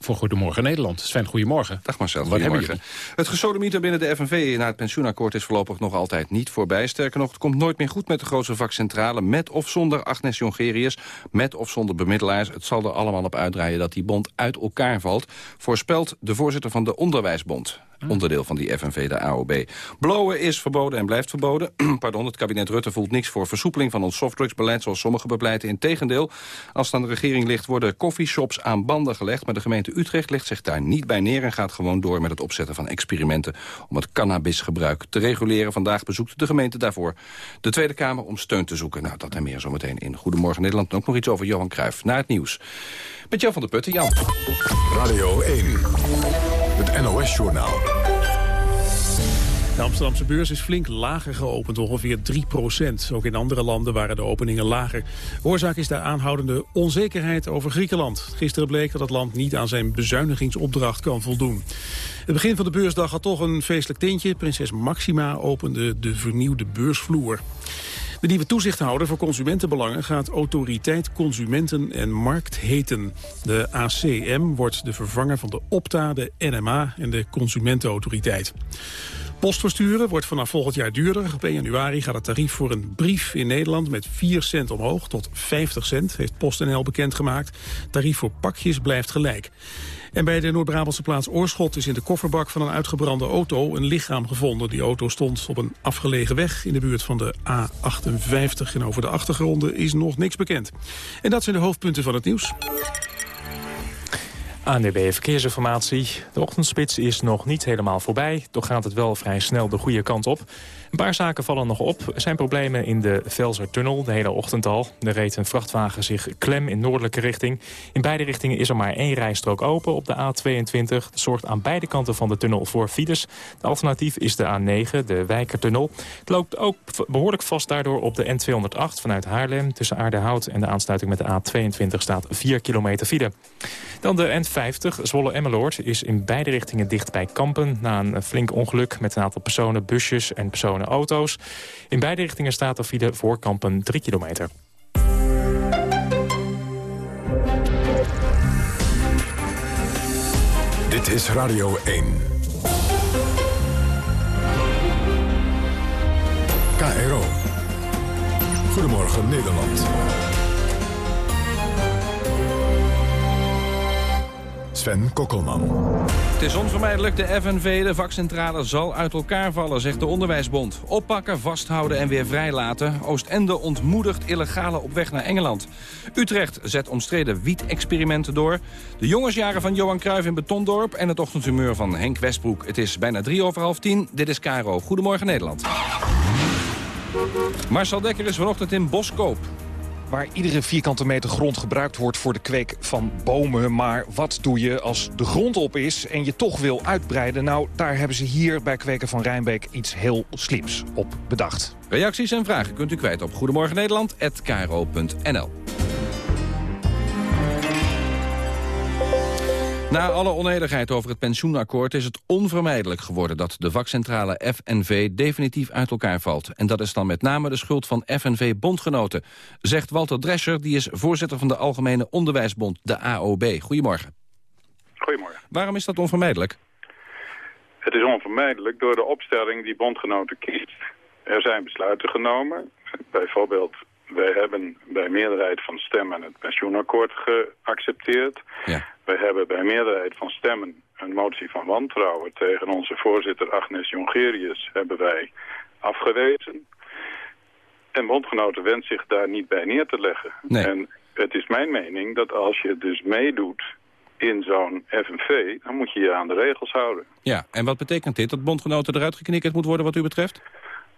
voor Goedemorgen Nederland. Sven, goedemorgen. Dag Marcel, Wat hebben. Het gesodemieter binnen de FNV na het pensioenakkoord is voorlopig nog altijd niet voorbij. Sterker nog, het komt nooit meer goed met de grootste vakcentrale... met of zonder Agnes Jongerius, met of zonder bemiddelaars. Het zal er allemaal op uitdraaien dat die bond uit elkaar valt... voorspelt de voorzitter van de Onderwijsbond onderdeel van die FNV, de AOB. Blowen is verboden en blijft verboden. Pardon, het kabinet Rutte voelt niks voor versoepeling van ons softdrugsbeleid... zoals sommigen bepleiten. Integendeel, als het aan de regering ligt... worden coffeeshops aan banden gelegd. Maar de gemeente Utrecht legt zich daar niet bij neer... en gaat gewoon door met het opzetten van experimenten... om het cannabisgebruik te reguleren. Vandaag bezoekt de gemeente daarvoor de Tweede Kamer om steun te zoeken. Nou, dat en meer zometeen in Goedemorgen Nederland. En ook nog iets over Johan Cruijff. Na het nieuws. Met Jan van der Putten, Jan. Radio 1, het NOS-journaal. De Amsterdamse beurs is flink lager geopend, ongeveer 3% Ook in andere landen waren de openingen lager. Oorzaak is de aanhoudende onzekerheid over Griekenland. Gisteren bleek dat het land niet aan zijn bezuinigingsopdracht kan voldoen. Het begin van de beursdag had toch een feestelijk tintje. Prinses Maxima opende de vernieuwde beursvloer. De nieuwe toezichthouder voor consumentenbelangen gaat Autoriteit Consumenten en Markt heten. De ACM wordt de vervanger van de Opta, de NMA en de Consumentenautoriteit. Post versturen wordt vanaf volgend jaar duurder. Op 1 januari gaat het tarief voor een brief in Nederland met 4 cent omhoog tot 50 cent, heeft PostNL bekendgemaakt. Tarief voor pakjes blijft gelijk. En bij de Noord-Brabantse plaats Oorschot is in de kofferbak van een uitgebrande auto een lichaam gevonden. Die auto stond op een afgelegen weg in de buurt van de A58. En over de achtergronden is nog niks bekend. En dat zijn de hoofdpunten van het nieuws. ANDB Verkeersinformatie. De ochtendspits is nog niet helemaal voorbij. Toch gaat het wel vrij snel de goede kant op. Een paar zaken vallen nog op. Er zijn problemen in de Velsertunnel de hele ochtend al. Er reed een vrachtwagen zich klem in noordelijke richting. In beide richtingen is er maar één rijstrook open op de A22. Dat zorgt aan beide kanten van de tunnel voor files. De alternatief is de A9, de Wijkertunnel. Het loopt ook behoorlijk vast daardoor op de N208 vanuit Haarlem. Tussen Aardehout en de aansluiting met de A22 staat 4 kilometer file. Dan de N50, Zwolle-Emmeloord, is in beide richtingen dicht bij Kampen... na een flink ongeluk met een aantal personen, busjes en personen auto's. In beide richtingen staat er file voor kampen 3 kilometer. Dit is Radio 1. KRO. Goedemorgen Nederland. Sven Kokkelman. Het is onvermijdelijk, de FNV, de vakcentrale, zal uit elkaar vallen, zegt de Onderwijsbond. Oppakken, vasthouden en weer vrijlaten. Oostende ontmoedigt illegale op weg naar Engeland. Utrecht zet omstreden wiet-experimenten door. De jongensjaren van Johan Cruijff in Betondorp... en het ochtendhumeur van Henk Westbroek. Het is bijna drie over half tien. Dit is Caro. Goedemorgen Nederland. Marcel Dekker is vanochtend in Boskoop waar iedere vierkante meter grond gebruikt wordt voor de kweek van bomen. Maar wat doe je als de grond op is en je toch wil uitbreiden? Nou, daar hebben ze hier bij Kweken van Rijnbeek iets heel slims op bedacht. Reacties en vragen kunt u kwijt op goedemorgennederland.nl. Na alle onenigheid over het pensioenakkoord is het onvermijdelijk geworden dat de vakcentrale FNV definitief uit elkaar valt. En dat is dan met name de schuld van FNV-bondgenoten, zegt Walter Drescher, die is voorzitter van de Algemene Onderwijsbond, de AOB. Goedemorgen. Goedemorgen. Waarom is dat onvermijdelijk? Het is onvermijdelijk door de opstelling die bondgenoten kiest. Er zijn besluiten genomen, bijvoorbeeld wij hebben bij meerderheid van stemmen het pensioenakkoord geaccepteerd. Ja. Wij hebben bij meerderheid van stemmen een motie van wantrouwen tegen onze voorzitter Agnes Jongerius hebben wij afgewezen. En bondgenoten wenst zich daar niet bij neer te leggen. Nee. En het is mijn mening dat als je dus meedoet in zo'n FNV, dan moet je je aan de regels houden. Ja, en wat betekent dit? Dat bondgenoten eruit geknikkerd moet worden wat u betreft?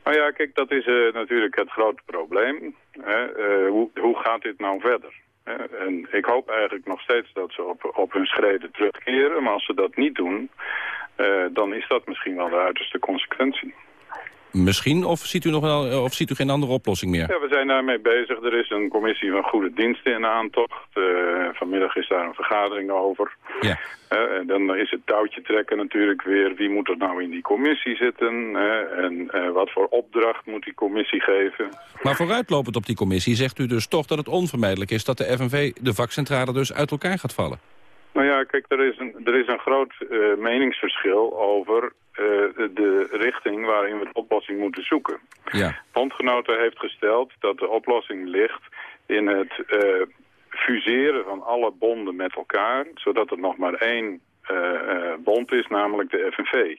Nou ja, kijk, dat is uh, natuurlijk het grote probleem. Hè? Uh, hoe, hoe gaat dit nou verder? En ik hoop eigenlijk nog steeds dat ze op, hun schreden terugkeren. Maar als ze dat niet doen, uh, dan is dat misschien wel de uiterste consequentie. Misschien, of ziet u, nog wel, of ziet u geen andere oplossing meer? Ja, we zijn daarmee bezig. Er is een commissie van goede diensten in aantocht. Uh, vanmiddag is daar een vergadering over. Ja. Uh, en dan is het touwtje trekken natuurlijk weer. Wie moet er nou in die commissie zitten? en wat voor opdracht moet die commissie geven? Maar vooruitlopend op die commissie zegt u dus toch dat het onvermijdelijk is... dat de FNV, de vakcentrale, dus uit elkaar gaat vallen? Nou ja, kijk, er is een, er is een groot eh, meningsverschil over eh, de richting waarin we de oplossing moeten zoeken. Ja. Bondgenoten heeft gesteld dat de oplossing ligt in het eh, fuseren van alle bonden met elkaar, zodat er nog maar één bond is, namelijk de FNV.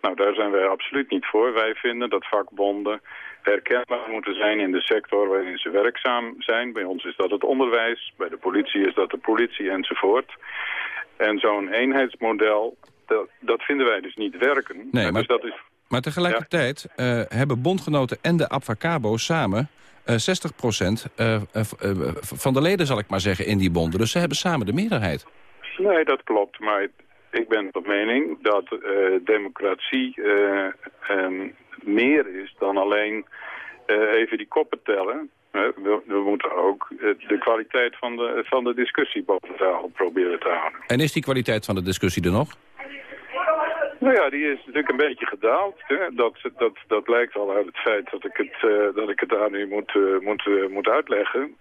Nou, daar zijn wij absoluut niet voor. Wij vinden dat vakbonden herkenbaar moeten zijn in de sector waarin ze werkzaam zijn. Bij ons is dat het onderwijs, bij de politie is dat de politie enzovoort. En zo'n eenheidsmodel, dat, dat, vinden wij dus niet werken. Nee, maar, dus dat is, maar tegelijkertijd uh, hebben bondgenoten en de Abfacabo samen... Uh, 60% uh, van de leden, zal ik maar zeggen, in die bonden. Dus ze hebben samen de meerderheid. Nee, dat klopt. Maar ik ben van mening dat democratie um, meer is dan alleen even die koppen tellen. We, we, moeten ook de kwaliteit van de, van de discussie boven tafel proberen te houden. En is die kwaliteit van de discussie er nog? Nou ja, die is natuurlijk een beetje gedaald. Hè. Dat, dat, dat lijkt al uit het feit dat ik het, uh, dat ik het daar nu moet, uh, moet, uh, moet uitleggen.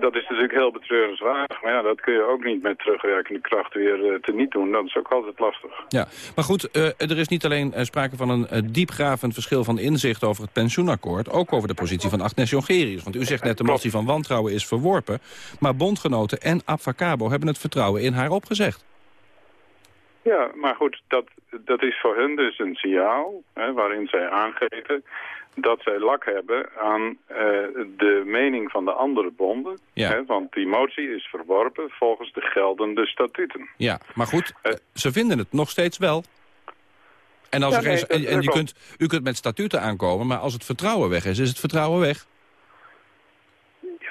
dat is natuurlijk heel betreurenswaardig. Maar ja, dat kun je ook niet met terugwerkende kracht weer te niet doen. Dat is ook altijd lastig. Ja, maar goed, er is niet alleen sprake van een diepgravend verschil van inzicht over het pensioenakkoord. Ook over de positie van Agnes Jongerius. Want u zegt net de motie van wantrouwen is verworpen. Maar bondgenoten en Abfacabo hebben het vertrouwen in haar opgezegd. Ja, maar goed, dat, dat is voor hun dus een signaal hè, waarin zij aangeven dat zij lak hebben aan uh, de mening van de andere bonden. Ja. Hè, want die motie is verworpen volgens de geldende statuten. Ja, maar goed, uh, ze vinden het nog steeds wel. En, als Ja, er en, en je kunt, u kunt met statuten aankomen, maar als het vertrouwen weg is, is het vertrouwen weg.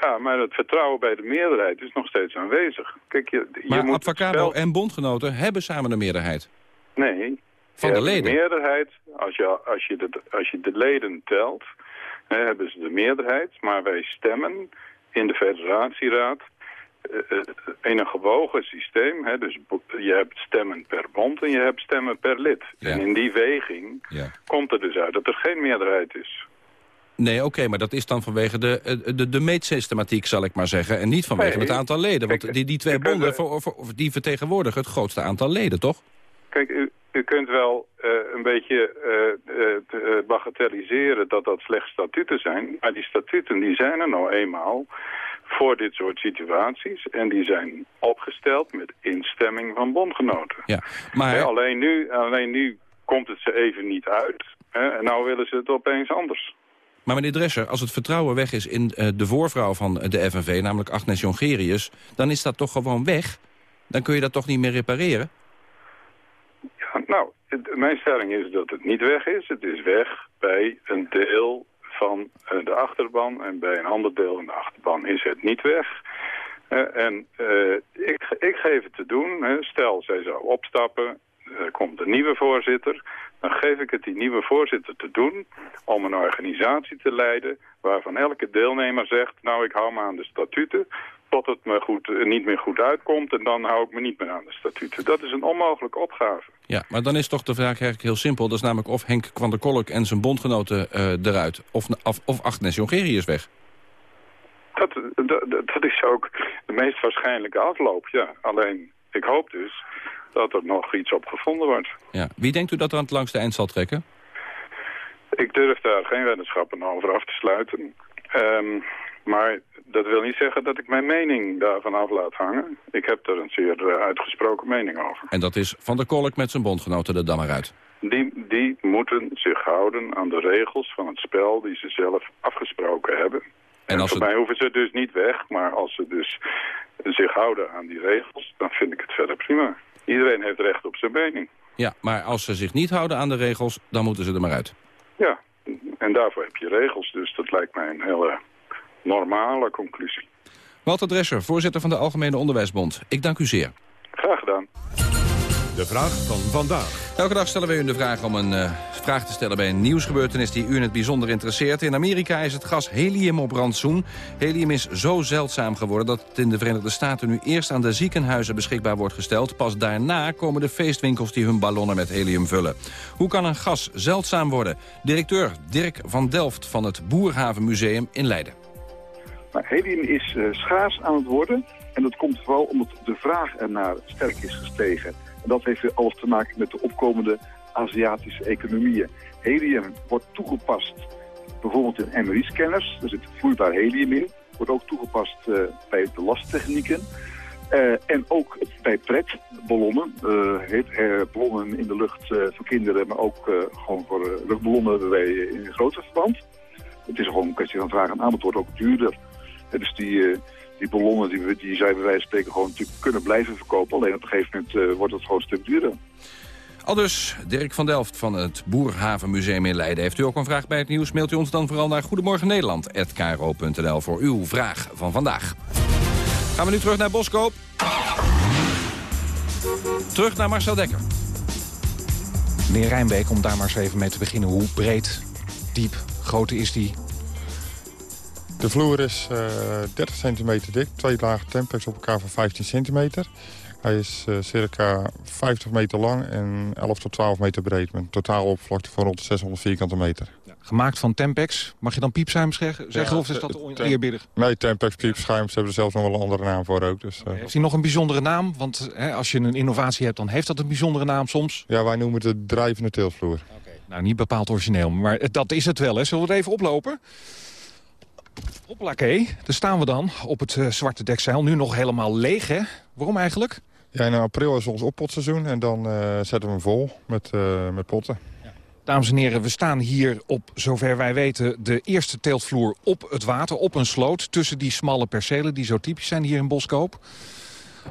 Ja, maar het vertrouwen bij de meerderheid is nog steeds aanwezig. Kijk, je, je Maar moet Abfacabo en bondgenoten hebben samen de meerderheid. Nee. Van je de leden? meerderheid, als je, als, je de, als je de leden telt, hè, hebben ze de meerderheid. Maar wij stemmen in de federatieraad eh, eh, in een gewogen systeem. Hè, dus je hebt stemmen per bond en je hebt stemmen per lid. En in die weging Ja. komt er dus uit dat er geen meerderheid is. Nee, oké, maar dat is dan vanwege de, eh, de, de meetsystematiek, zal ik maar zeggen. En niet vanwege Nee. het aantal leden. Want die, die twee bonden voor, voor- die vertegenwoordigen het grootste aantal leden, toch? Kijk, u, u kunt wel eh, een beetje eh, te- bagatelliseren dat dat slechts statuten zijn. Maar die statuten die zijn er nou eenmaal voor dit soort situaties. En die zijn opgesteld met instemming van bondgenoten. Ja, maar... Alleen, nu, alleen nu komt het ze even niet uit. Hè, en nou willen ze het opeens anders. Maar meneer Dresser, als het vertrouwen weg is in eh, de voorvrouw van de FNV... namelijk Agnes Jongerius, dan is dat toch gewoon weg? Dan kun je dat toch niet meer repareren? Ja, nou, mijn stelling is dat het niet weg is. Het is weg bij een deel van eh, de achterban. En bij een ander deel van de achterban is het niet weg. Eh, en eh, ik, ik geef het te doen. Hè. Stel, zij zou opstappen. Er komt een nieuwe voorzitter. Dan geef ik het die nieuwe voorzitter te doen om een organisatie te leiden waarvan elke deelnemer zegt, nou ik hou me aan de statuten tot het me goed, eh, niet meer goed uitkomt en dan hou ik me niet meer aan de statuten. Dat is een onmogelijke opgave. Ja, maar dan is toch de vraag eigenlijk heel simpel. Dat is namelijk of Henk van der Kolk en zijn bondgenoten eh, eruit... Of, of, of Agnes Jongerius weg. Dat, dat, dat is ook de meest waarschijnlijke afloop, ja. Alleen, ik hoop dus dat er nog iets op gevonden wordt. Ja. Wie denkt u dat er aan het langste eind zal trekken? Ik durf daar geen weddenschappen over af te sluiten. Ehm, maar dat wil niet zeggen dat ik mijn mening daarvan af laat hangen. Ik heb er een zeer eh, uitgesproken mening over. En dat is Van der Kolk met zijn bondgenoten er dan maar uit. Die, die moeten zich houden aan de regels van het spel die ze zelf afgesproken hebben. En, als voor het- mij hoeven ze dus niet weg, maar als ze dus zich houden aan die regels, dan vind ik het verder prima. Iedereen heeft recht op zijn mening. Ja, maar als ze zich niet houden aan de regels, dan moeten ze er maar uit. Ja, en daarvoor heb je regels, dus dat lijkt mij een hele normale conclusie. Walter Dresser, voorzitter van de Algemene Onderwijsbond. Ik dank u zeer. Graag gedaan. De vraag van vandaag. Elke dag stellen we u de vraag om een eh, vraag te stellen bij een nieuwsgebeurtenis die u in het bijzonder interesseert. In Amerika is het gas helium op rantsoen. Helium is zo zeldzaam geworden dat het in de Verenigde Staten nu eerst aan de ziekenhuizen beschikbaar wordt gesteld. Pas daarna komen de feestwinkels die hun ballonnen met helium vullen. Hoe kan een gas zeldzaam worden? Directeur Dirk van Delft van het Boerhavenmuseum in Leiden. Maar helium is eh, schaars aan het worden. En dat komt vooral omdat de vraag ernaar sterk is gestegen. En dat heeft alles te maken met de opkomende Aziatische economieën. Helium wordt toegepast bijvoorbeeld in MRI-scanners. Er zit vloeibaar helium in. Wordt ook toegepast uh, bij de lasttechnieken. Uh, en ook bij pretballonnen, uh, ballonnen in de lucht voor kinderen, maar ook gewoon voor luchtballonnen wij in een groter verband. Het is gewoon een kwestie van vraag en aanbod, wordt ook duurder. dus die, die ballonnen die, die zij bij wijze van spreken gewoon natuurlijk kunnen blijven verkopen. Alleen op een gegeven moment wordt het gewoon een stuk duurder. Al dus Dirk van Delft van het Boerhavenmuseum in Leiden. Heeft u ook een vraag bij het nieuws, mailt u ons dan vooral naar Goedemorgen Nederland@kro.nl voor uw vraag van vandaag. Gaan we nu terug naar Boskoop. Terug naar Marcel Dekker. Meneer Rijnbeek, om daar maar eens even mee te beginnen. Hoe breed, diep, groot is die? De vloer is uh, 30 centimeter dik, twee lagen tempex op elkaar van 15 centimeter. Hij is uh, circa 50 meter lang en 11 tot 12 meter breed... met een totaal oppervlakte van rond de 600 vierkante meter. Ja. Gemaakt van Tempex. Mag je dan piepschuim zeggen, zeggen of is dat oneerbiedig? Nee, Tempex piepschuim. Ze hebben er zelfs nog wel een andere naam voor ook. Dus, uh... Heeft hij nog een bijzondere naam? Want hè, als je een innovatie hebt, dan heeft dat een bijzondere naam soms. Ja, wij noemen het de drijvende teelvloer. Okay. Nou, niet bepaald origineel, maar dat is het wel. Hè. Zullen we het even oplopen? Hoppelakee, daar staan we dan op het uh, zwarte dekzeil. Nu nog helemaal leeg, hè? Waarom eigenlijk? Ja, in april is ons oppotseizoen en dan uh, zetten we hem vol met, uh, met potten. Dames en heren, we staan hier op, zover wij weten, de eerste teeltvloer op het water, op een sloot. Tussen die smalle percelen die zo typisch zijn hier in Boskoop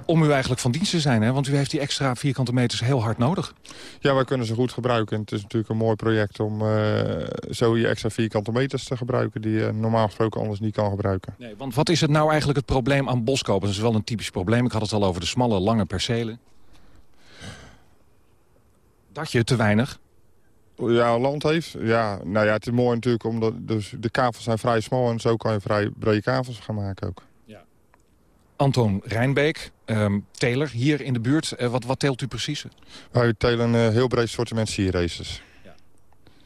om u eigenlijk van dienst te zijn. Hè? Want u heeft die extra vierkante meters heel hard nodig. Ja, wij kunnen ze goed gebruiken. het is natuurlijk een mooi project om uh, zo je extra vierkante meters te gebruiken... die je normaal gesproken anders niet kan gebruiken. Nee, want wat is het nou eigenlijk het probleem aan boskopen? Dat is wel een typisch probleem. Ik had het al over de smalle, lange percelen. Dat je te weinig... Ja, land heeft. Ja, nou ja, het is mooi natuurlijk omdat dus de kavels zijn vrij smal en zo kan je vrij brede kavels gaan maken ook. Anton Rijnbeek, um, teler hier in de buurt. Uh, wat, wat teelt u precies? Wij telen een uh, heel breed sortiment sierraces. Ja.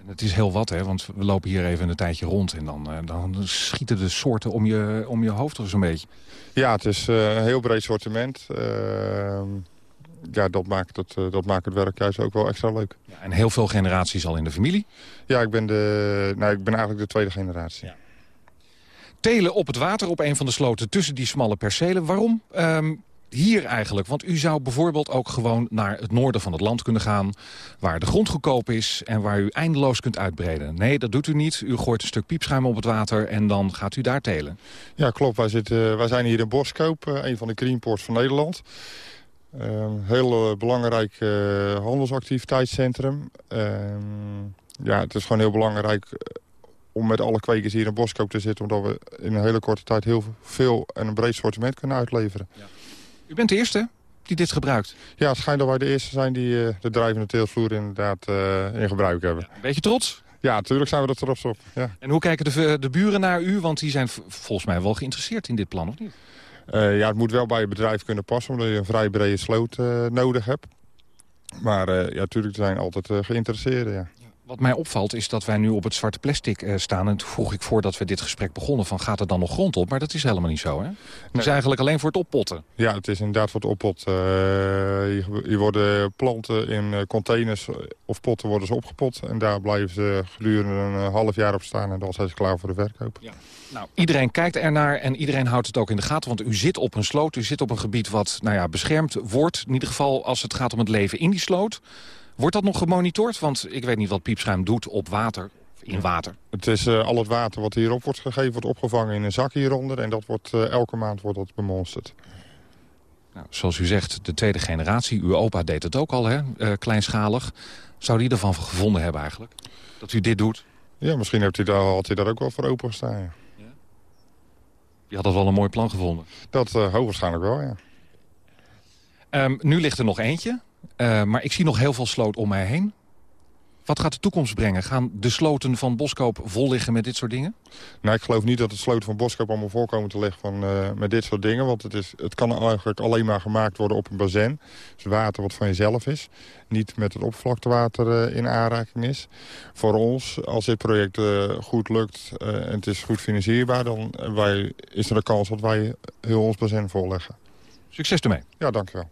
En het is heel wat, hè? want we lopen hier even een tijdje rond... en dan, uh, dan schieten de soorten om je, om je hoofd zo'n beetje. Ja, het is een heel breed sortiment. Ehm, ja, dat maakt het, dat maakt het werk juist ook wel extra leuk. Ja, en heel veel generaties al in de familie? Ja, ik ben, de, nou, ik ben eigenlijk de tweede generatie. Ja telen op het water op een van de sloten tussen die smalle percelen. Waarom? Um, hier eigenlijk? Want u zou bijvoorbeeld ook gewoon naar het noorden van het land kunnen gaan... waar de grond goedkoop is en waar u eindeloos kunt uitbreden. Nee, dat doet u niet. U gooit een stuk piepschuim op het water en dan gaat u daar telen. Ja, klopt. Wij, zitten, wij zijn hier in Boskoop, eh, een van de greenports van Nederland. Uh, heel uh, belangrijk handelsactiviteitscentrum. Ehm, ja, het is gewoon heel belangrijk om met alle kwekers hier in Boskoop te zitten... omdat we in een hele korte tijd heel veel en een breed sortiment kunnen uitleveren. Ja. U bent de eerste die dit gebruikt? Ja, het schijnt dat wij de eerste zijn die uh, de drijvende teelvloer inderdaad uh, in gebruik hebben. Ja, beetje trots? Ja, natuurlijk zijn we er trots op. Ja. En hoe kijken de, de buren naar u? Want die zijn volgens mij wel geïnteresseerd in dit plan, of niet? Uh, ja, het moet wel bij je bedrijf kunnen passen... omdat je een vrij brede sloot nodig hebt. Maar ja, natuurlijk zijn altijd geïnteresseerden, ja. Wat mij opvalt is dat wij nu op het zwarte plastic uh, staan. En toen vroeg ik voordat we dit gesprek begonnen van gaat er dan nog grond op? Maar dat is helemaal niet zo, hè? Het is eigenlijk alleen voor het oppotten. Ja, het is inderdaad voor het oppotten. Uh, hier, worden planten in eh, containers of potten worden ze opgepot. En daar blijven ze gedurende een half jaar op staan. En dan zijn ze klaar voor de verkoop. Ja. Nou, iedereen kijkt ernaar en iedereen houdt het ook in de gaten. Want u zit op een sloot, u zit op een gebied wat nou ja, beschermd wordt. In ieder geval als het gaat om het leven in die sloot. Wordt dat nog gemonitord? Want ik weet niet wat piepschuim doet op water, in water. Het is uh, al het water wat hierop wordt gegeven, wordt opgevangen in een zak hieronder. En dat wordt, uh, elke maand wordt dat bemonsterd. Nou, zoals u zegt, de tweede generatie, uw opa deed het ook al, hè? Uh, kleinschalig. Zou die ervan gevonden hebben eigenlijk? Dat u dit doet? Ja, misschien heeft hij daar, had hij daar ook wel voor opengestaan, ja. ja. Die had dat wel een mooi plan gevonden? Dat hoogwaarschijnlijk wel, ja. Um, nu ligt er nog eentje. Uh, maar ik zie nog heel veel sloot om mij heen. Wat gaat de toekomst brengen? Gaan de sloten van Boskoop vol liggen met dit soort dingen? Nou, ik geloof niet dat de sloten van Boskoop allemaal voorkomen te liggen van, uh, met dit soort dingen. Want het, is, het kan eigenlijk alleen maar gemaakt worden op een bazin. Dus water wat van jezelf is. Niet met het oppervlaktewater uh, in aanraking is. Voor ons, als dit project uh, goed lukt en het is goed financierbaar... dan wij, is er een kans dat wij heel ons bazin volleggen. Succes ermee. Ja, dankjewel.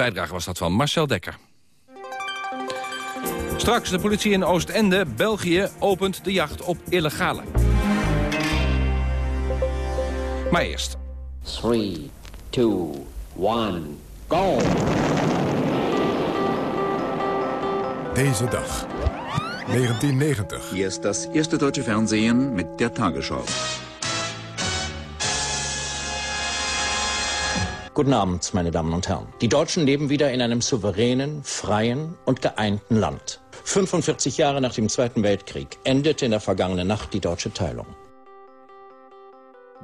Bijdrage was dat van Marcel Dekker. Straks de politie in Oostende, België, opent de jacht op illegale. Maar eerst. 3, 2, 1, go! Deze dag. 1990. Hier ist das erste deutsche Fernsehen mit der Tagesschau. Guten Abend, meine Damen und Herren. Die Deutschen leben wieder in einem souveränen, freien und geeinten Land. 45 Jahre nach dem Zweiten Weltkrieg endete in der vergangenen Nacht die deutsche Teilung.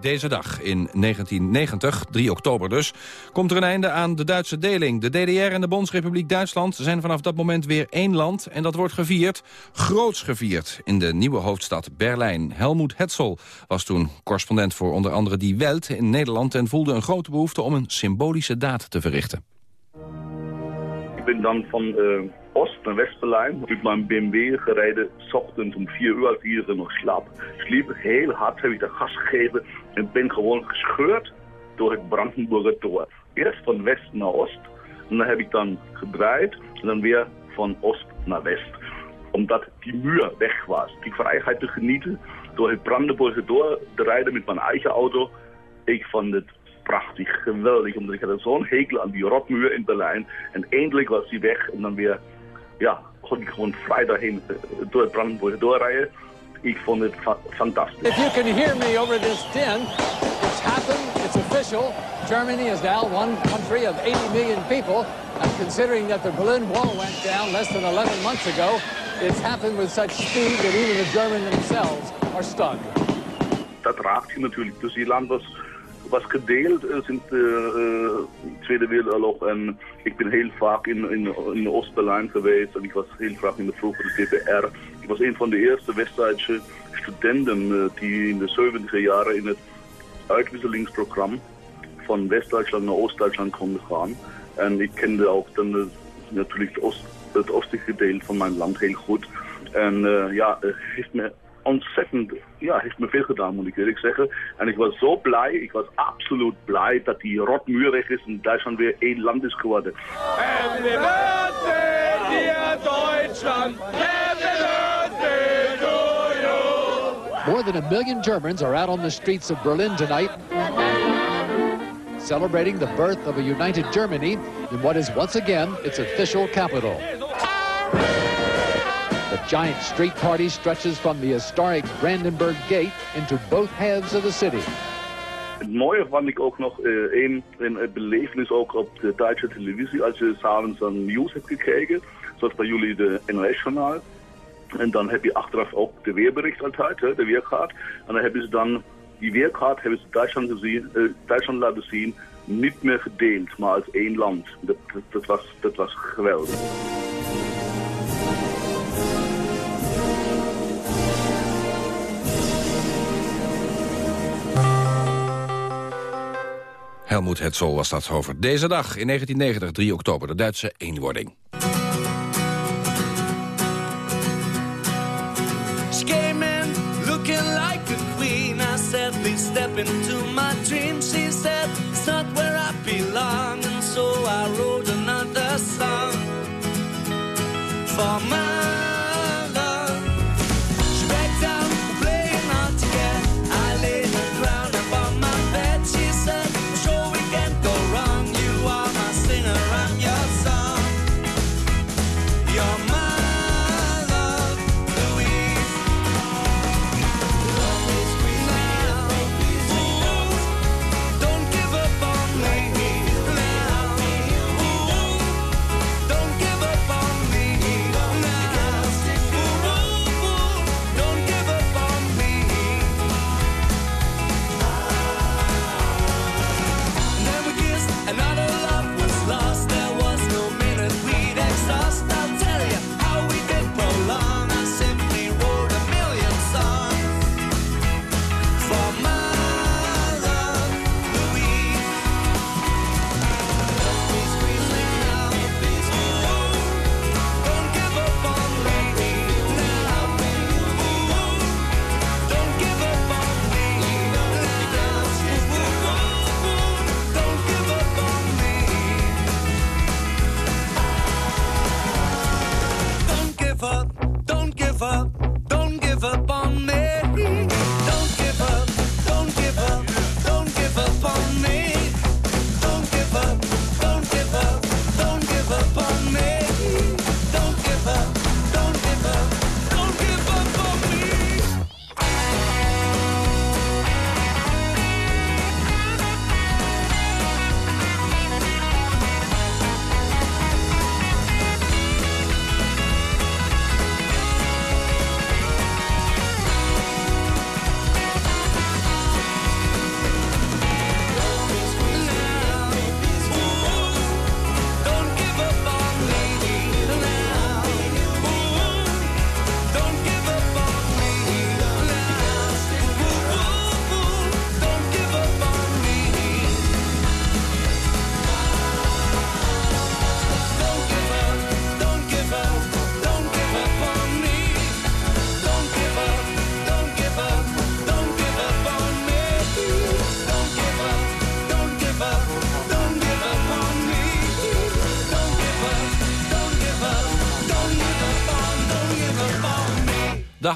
Deze dag in 1990, 3 oktober dus, komt er een einde aan de Duitse deling. De DDR en de Bondsrepubliek Duitsland zijn vanaf dat moment weer één land... en dat wordt gevierd, groots gevierd, in de nieuwe hoofdstad Berlijn. Helmoet Hetzel was toen correspondent voor onder andere Die Welt in Nederland... en voelde een grote behoefte om een symbolische daad te verrichten. Ik ben dan van uh, Ost naar West-Berlijn met mijn BMW gereden. Ochtends om 4 uur als iedereen nog slaap. Sliep heel hard, heb ik de gas gegeven en ben gewoon gescheurd door het Brandenburger Tor. Eerst van West naar Oost en dan heb ik dan gedraaid en dan weer van Oost naar West. Omdat die muur weg was. Die vrijheid te genieten door het Brandenburger Tor te rijden met mijn eigen auto. Ik vond het prachtig, geweldig. Omdat ik had zo'n hekel aan die rotmuur in Berlijn. En eindelijk was die weg en dan weer, ja, kon ik gewoon vrij daarheen uh, door het Brandenburger doorrijden. Ik vond het fa fantastisch. If you can hear me over this tin, it's happened, it's official. Germany is now one country of 80 million people. And considering that the Berlin Wall went down less than 11 months ago, it's happened with such speed that even the Germans themselves are stunned. Dat raakt je natuurlijk. Dus die land was was gedeeld sinds de uh, Tweede Wereldoorlog. En ik ben heel vaak in, in, in Oost-Berlijn geweest. En ik was heel vaak in de vroegere DDR. Ik was een van de eerste West-Duitse studenten uh, die in de 70 jaren in het uitwisselingsprogramma van West-Duitsland naar Oost-Duitsland konden gaan. En ik kende ook dan natuurlijk het, Oost, het oostelijke deel van mijn land heel goed. En ja, het heeft me ontzettend, ja, heeft me veel gedaan, moet ik eerlijk zeggen. En ik was zo blij, ik was absoluut blij dat die rotmuur weg is en Duitsland weer één land is geworden. Happy birthday, dear Deutschland! Happy birthday to you! More than a million Germans are out on the streets of Berlin tonight. Celebrating the birth of a united Germany in what is once again its official capital. Giant street party stretches from the historic Brandenburg Gate into both halves of the city. Het mooie vond ik ook nog uh, een, een belevenis ook op de Duitse televisie als je s'avonds dan nieuws hebt gekeken, zoals bij jullie de NOS-journaal. En dan heb je achteraf ook de weerbericht altijd, hè, de weerkaart. En dan hebben ze dan die weerkaart hebben ze Duitsland, gezien, uh, Duitsland laten zien, niet meer gedeeld, maar als één land. Dat, dat was, dat was geweldig. Helmoet Hetzel was dat over deze dag in 1990, 3 oktober, de Duitse eenwording.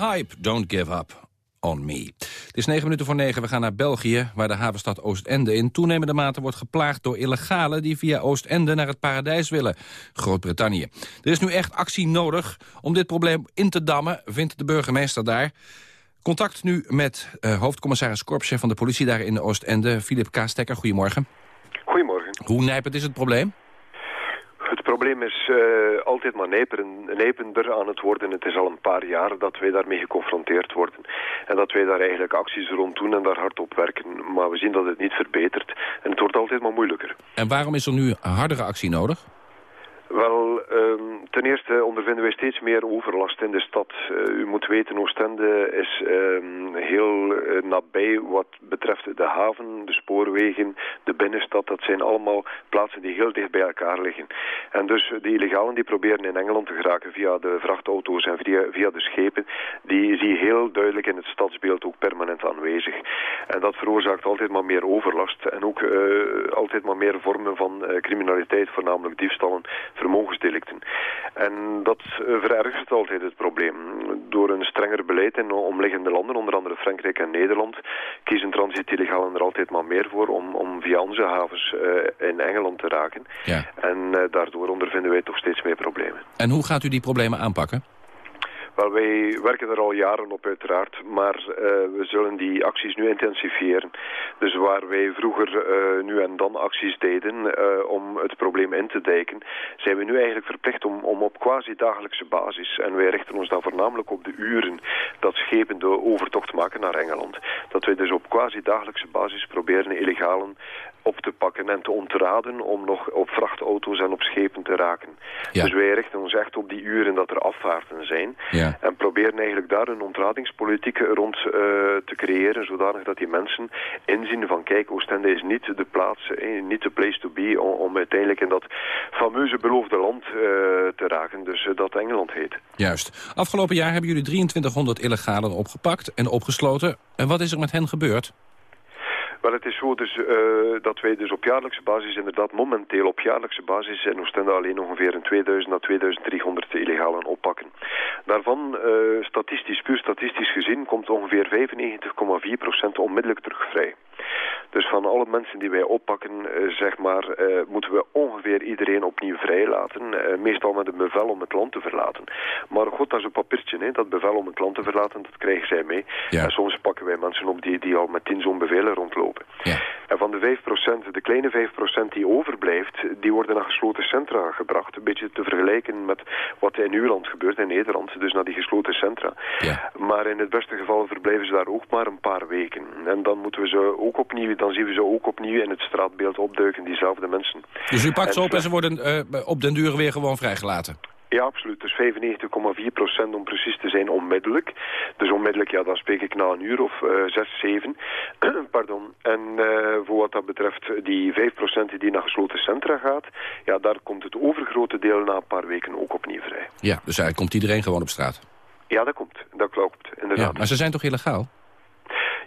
Hype, Don't Give Up On Me. Het is negen minuten voor negen. We gaan naar België, waar de havenstad Oostende in toenemende mate wordt geplaagd door illegalen die via Oostende naar het paradijs willen, Groot-Brittannië. Er is nu echt actie nodig om dit probleem in te dammen, vindt de burgemeester daar. Contact nu met eh, hoofdcommissaris Korpschef van de politie daar in Oostende, Filip Kaastekker. Goedemorgen. Goedemorgen. Hoe nijpend is het probleem? Probleem is eh, altijd maar nijperen- nijpender aan het worden. Het is al een paar jaar dat wij daarmee geconfronteerd worden. En dat wij daar eigenlijk acties rond doen en daar hard op werken. Maar we zien dat het niet verbetert. En het wordt altijd maar moeilijker. En waarom is er nu hardere actie nodig? Wel, ehm, ten eerste ondervinden wij steeds meer overlast in de stad. Eh, u moet weten, Oostende is ehm, heel eh, nabij wat betreft de haven, de spoorwegen, de binnenstad. Dat zijn allemaal plaatsen die heel dicht bij elkaar liggen. En dus de illegalen die proberen in Engeland te geraken via de vrachtauto's en via, via de schepen, die zie je heel duidelijk in het stadsbeeld ook permanent aanwezig. En dat veroorzaakt altijd maar meer overlast en ook eh, altijd maar meer vormen van criminaliteit, voornamelijk diefstallen, vermogensdelicten. En dat eh, verergert altijd het probleem. Door een strenger beleid in omliggende landen, onder andere Frankrijk en Nederland, kiezen transit-illegalen er altijd maar meer voor om, om via onze havens eh, in Engeland te raken. Ja. En eh, daardoor ondervinden wij toch steeds meer problemen. En hoe gaat u die problemen aanpakken? Wel, wij werken er al jaren op uiteraard, maar eh, we zullen die acties nu intensifieren. Dus waar wij vroeger eh, nu en dan acties deden eh, om het probleem in te dijken, zijn we nu eigenlijk verplicht om, om op quasi-dagelijkse basis, en wij richten ons dan voornamelijk op de uren dat schepen de overtocht maken naar Engeland, dat wij dus op quasi-dagelijkse basis proberen illegalen op te pakken en te ontraden om nog op vrachtauto's en op schepen te raken. Ja. Dus wij richten ons echt op die uren dat er afvaarten zijn. Ja. En proberen eigenlijk daar een ontradingspolitiek rond eh, te creëren, zodanig dat die mensen inzien van kijk, Oostende is niet de plaats, eh, niet de place to be om, om uiteindelijk in dat fameuze beloofde land eh, te raken, dus dat Engeland heet. Juist. Afgelopen jaar hebben jullie 2300 illegalen opgepakt en opgesloten. En wat is er met hen gebeurd? Wel, het is zo dus, eh, dat wij dus op jaarlijkse basis, inderdaad momenteel op jaarlijkse basis in Oostende alleen ongeveer een 2000 à 2300 illegalen oppakken. Daarvan, eh, statistisch, puur statistisch gezien, komt ongeveer 95,4% onmiddellijk terug vrij. Dus van alle mensen die wij oppakken, eh, zeg maar, eh, moeten we ongeveer iedereen opnieuw vrijlaten. Eh, meestal met een bevel om het land te verlaten. Maar god, dat is een papiertje, hè. dat bevel om het land te verlaten, dat krijgen zij mee. En soms pakken wij mensen op die, die al met tien zo'n bevelen rondlopen. En van de 5%, de kleine 5% die overblijft, die worden naar gesloten centra gebracht. Een beetje te vergelijken met wat in uw land gebeurt, in Nederland. Dus naar die gesloten centra. Maar in het beste geval verblijven ze daar ook maar een paar weken. En dan moeten we ze ook opnieuw, dan zien we ze ook opnieuw in het straatbeeld opduiken, diezelfde mensen. Dus u pakt ze op en ze worden eh, op den duur weer gewoon vrijgelaten? Ja, absoluut. Dus 95,4% om precies te zijn onmiddellijk. Dus onmiddellijk, ja, dan spreek ik na een uur of eh 6, 7. Pardon. En eh, voor wat dat betreft die 5% die naar gesloten centra gaat, ja, daar komt het overgrote deel na een paar weken ook opnieuw vrij. Ja, dus eigenlijk komt iedereen gewoon op straat. Ja, dat komt. Dat klopt, inderdaad. Ja, maar ze zijn toch illegaal?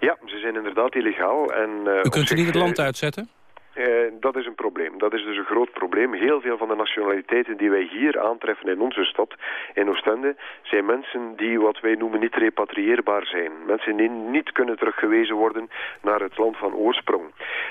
Ja, ze zijn inderdaad illegaal. En, eh, U kunt ze niet het land eh, uitzetten? Eh, dat is een probleem. Dat is dus een groot probleem. Heel veel van de nationaliteiten die wij hier aantreffen in onze stad, in Oostende, zijn mensen die wat wij noemen niet repatrieerbaar zijn. Mensen die niet kunnen teruggewezen worden naar het land van oorsprong.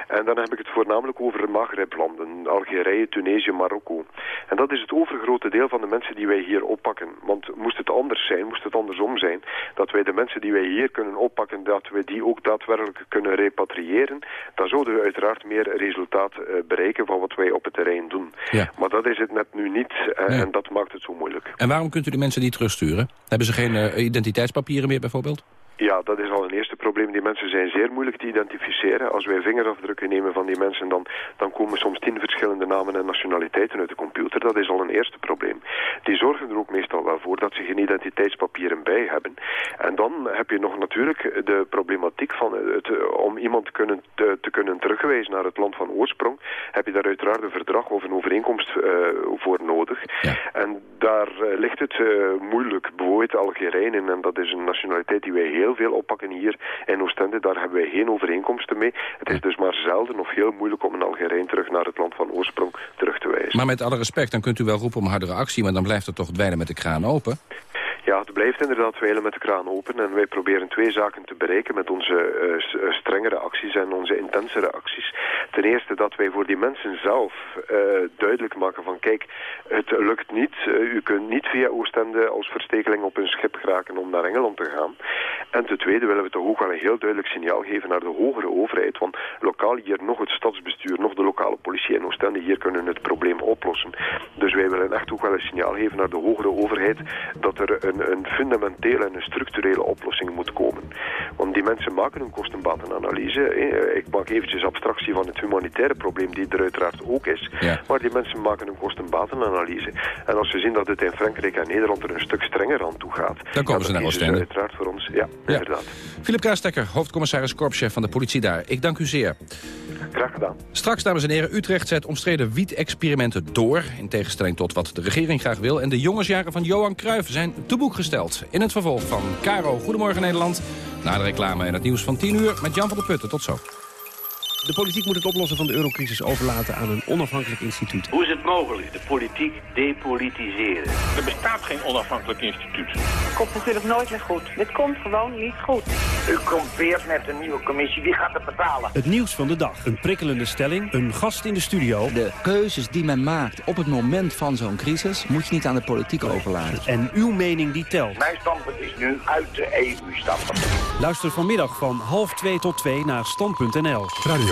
En dan heb ik het voornamelijk over de Maghreb-landen, Algerije, Tunesië, Marokko. En dat is het overgrote deel van de mensen die wij hier oppakken. Want moest het anders zijn, moest het andersom zijn, dat wij de mensen die wij hier kunnen oppakken, dat we die ook daadwerkelijk kunnen repatriëren, dan zouden we uiteraard meer resultaat eh, bereiken van wat wij op het terrein doen. Ja. Maar dat is het net nu niet eh, en dat maakt het zo moeilijk. En waarom kunt u die mensen niet terugsturen? Hebben ze geen eh, identiteitspapieren meer bijvoorbeeld? Ja, dat is al een eerste probleem. Die mensen zijn zeer moeilijk te identificeren. Als wij vingerafdrukken nemen van die mensen, dan, dan komen soms tien verschillende namen en nationaliteiten uit de computer. Dat is al een eerste probleem. Die zorgen er ook meestal wel voor dat ze geen identiteitspapieren bij hebben. En dan heb je nog natuurlijk de problematiek van het, eh, om iemand te kunnen, te, te kunnen terugwijzen naar het land van oorsprong, heb je daar uiteraard een verdrag of een overeenkomst eh, voor nodig. En daar eh, ligt het eh, moeilijk. Bijvoorbeeld Algerijnen, en dat is een nationaliteit die wij heel veel oppakken hier in Oostende. Daar hebben wij geen overeenkomsten mee. Het is dus maar zelden of heel moeilijk om een Algerijn terug naar het land van oorsprong terug te wijzen. Maar met alle respect, dan kunt u wel roepen om hardere actie... maar dan blijft het toch dweilen met de kraan open? Ja, het blijft inderdaad wijlen met de kraan open. En wij proberen twee zaken te bereiken met onze eh, eh, strengere acties en onze intensere acties. Ten eerste dat wij voor die mensen zelf eh, duidelijk maken van kijk, het lukt niet. U kunt niet via Oostende als verstekeling op een schip geraken om naar Engeland te gaan. En ten tweede willen we toch ook wel een heel duidelijk signaal geven naar de hogere overheid. Want lokaal hier nog het stadsbestuur, nog de lokale politie in Oostende hier kunnen het probleem oplossen. Dus wij willen echt ook wel een signaal geven naar de hogere overheid dat er een, een fundamentele en een structurele oplossing moet komen. Want die mensen maken een kostenbatenanalyse. Eh, Ik maak eventjes abstractie van het humanitaire probleem die er uiteraard ook is. Maar die mensen maken een kostenbatenanalyse. En als we zien dat het in Frankrijk en Nederland er een stuk strenger aan toe gaat... Dan komen ze naar Oostende. uiteraard voor ons. Ja, inderdaad. Philip Kaastekker, hoofdcommissaris korpschef van de politie daar. Ik dank u zeer. Graag gedaan. Straks, dames en heren, Utrecht zet omstreden wiet-experimenten door... in tegenstelling tot wat de regering graag wil. En de jongensjaren van Johan Cruijff zijn te boek gesteld. In het vervolg van Caro Goedemorgen Nederland... na de reclame en het nieuws van 10 uur met Jan van der Putten. Tot zo. De politiek moet het oplossen van de eurocrisis overlaten aan een onafhankelijk instituut. Hoe is het mogelijk de politiek depolitiseren? Er bestaat geen onafhankelijk instituut. komt natuurlijk nooit meer goed. Dit komt gewoon niet goed. U komt weer met een nieuwe commissie. Wie gaat het betalen? Het nieuws van de dag. Een prikkelende stelling. Een gast in de studio. De keuzes die men maakt op het moment van zo'n crisis... moet je niet aan de politiek overlaten. En uw mening die telt. Mijn standpunt is nu uit de EU stappen. Luister vanmiddag van half 2 tot 2 naar stand.nl. Radio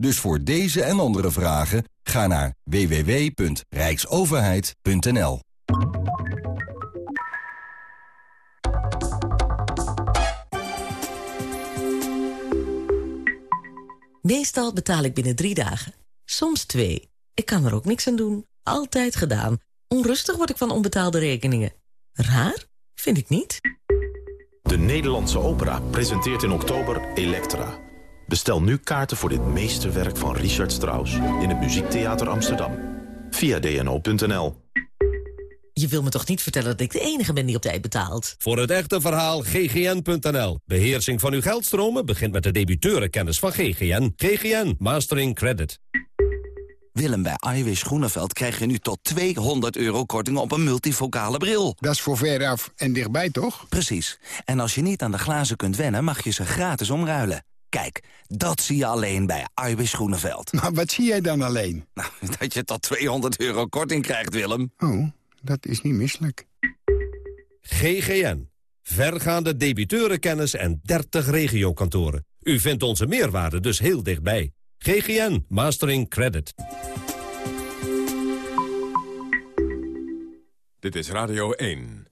Dus voor deze en andere vragen ga naar www.rijksoverheid.nl. Meestal betaal ik binnen drie dagen. Soms twee. Ik kan er ook niks aan doen. Altijd gedaan. Onrustig word ik van onbetaalde rekeningen. Raar? Vind ik niet. De Nederlandse Opera presenteert in oktober Elektra. Bestel nu kaarten voor dit meesterwerk van Richard Strauss... in het Muziektheater Amsterdam. Via dno.nl. Je wil me toch niet vertellen dat ik de enige ben die op tijd betaalt? Voor het echte verhaal ggn.nl. Beheersing van uw geldstromen begint met de debiteurenkennis van GGN. GGN Mastering Credit. Willem, bij Iwis Groeneveld krijg je nu tot 200 euro korting op een multifocale bril. Dat is voor veraf en dichtbij, toch? Precies. En als je niet aan de glazen kunt wennen, mag je ze gratis omruilen. Kijk, dat zie je alleen bij Iwis Groeneveld. Maar wat zie jij dan alleen? Nou, dat je tot 200 euro korting krijgt, Willem. Oh, Dat is niet misselijk. GGN. Vergaande debiteurenkennis en 30 regiokantoren. U vindt onze meerwaarde dus heel dichtbij. GGN Mastering Credit. Dit is Radio 1.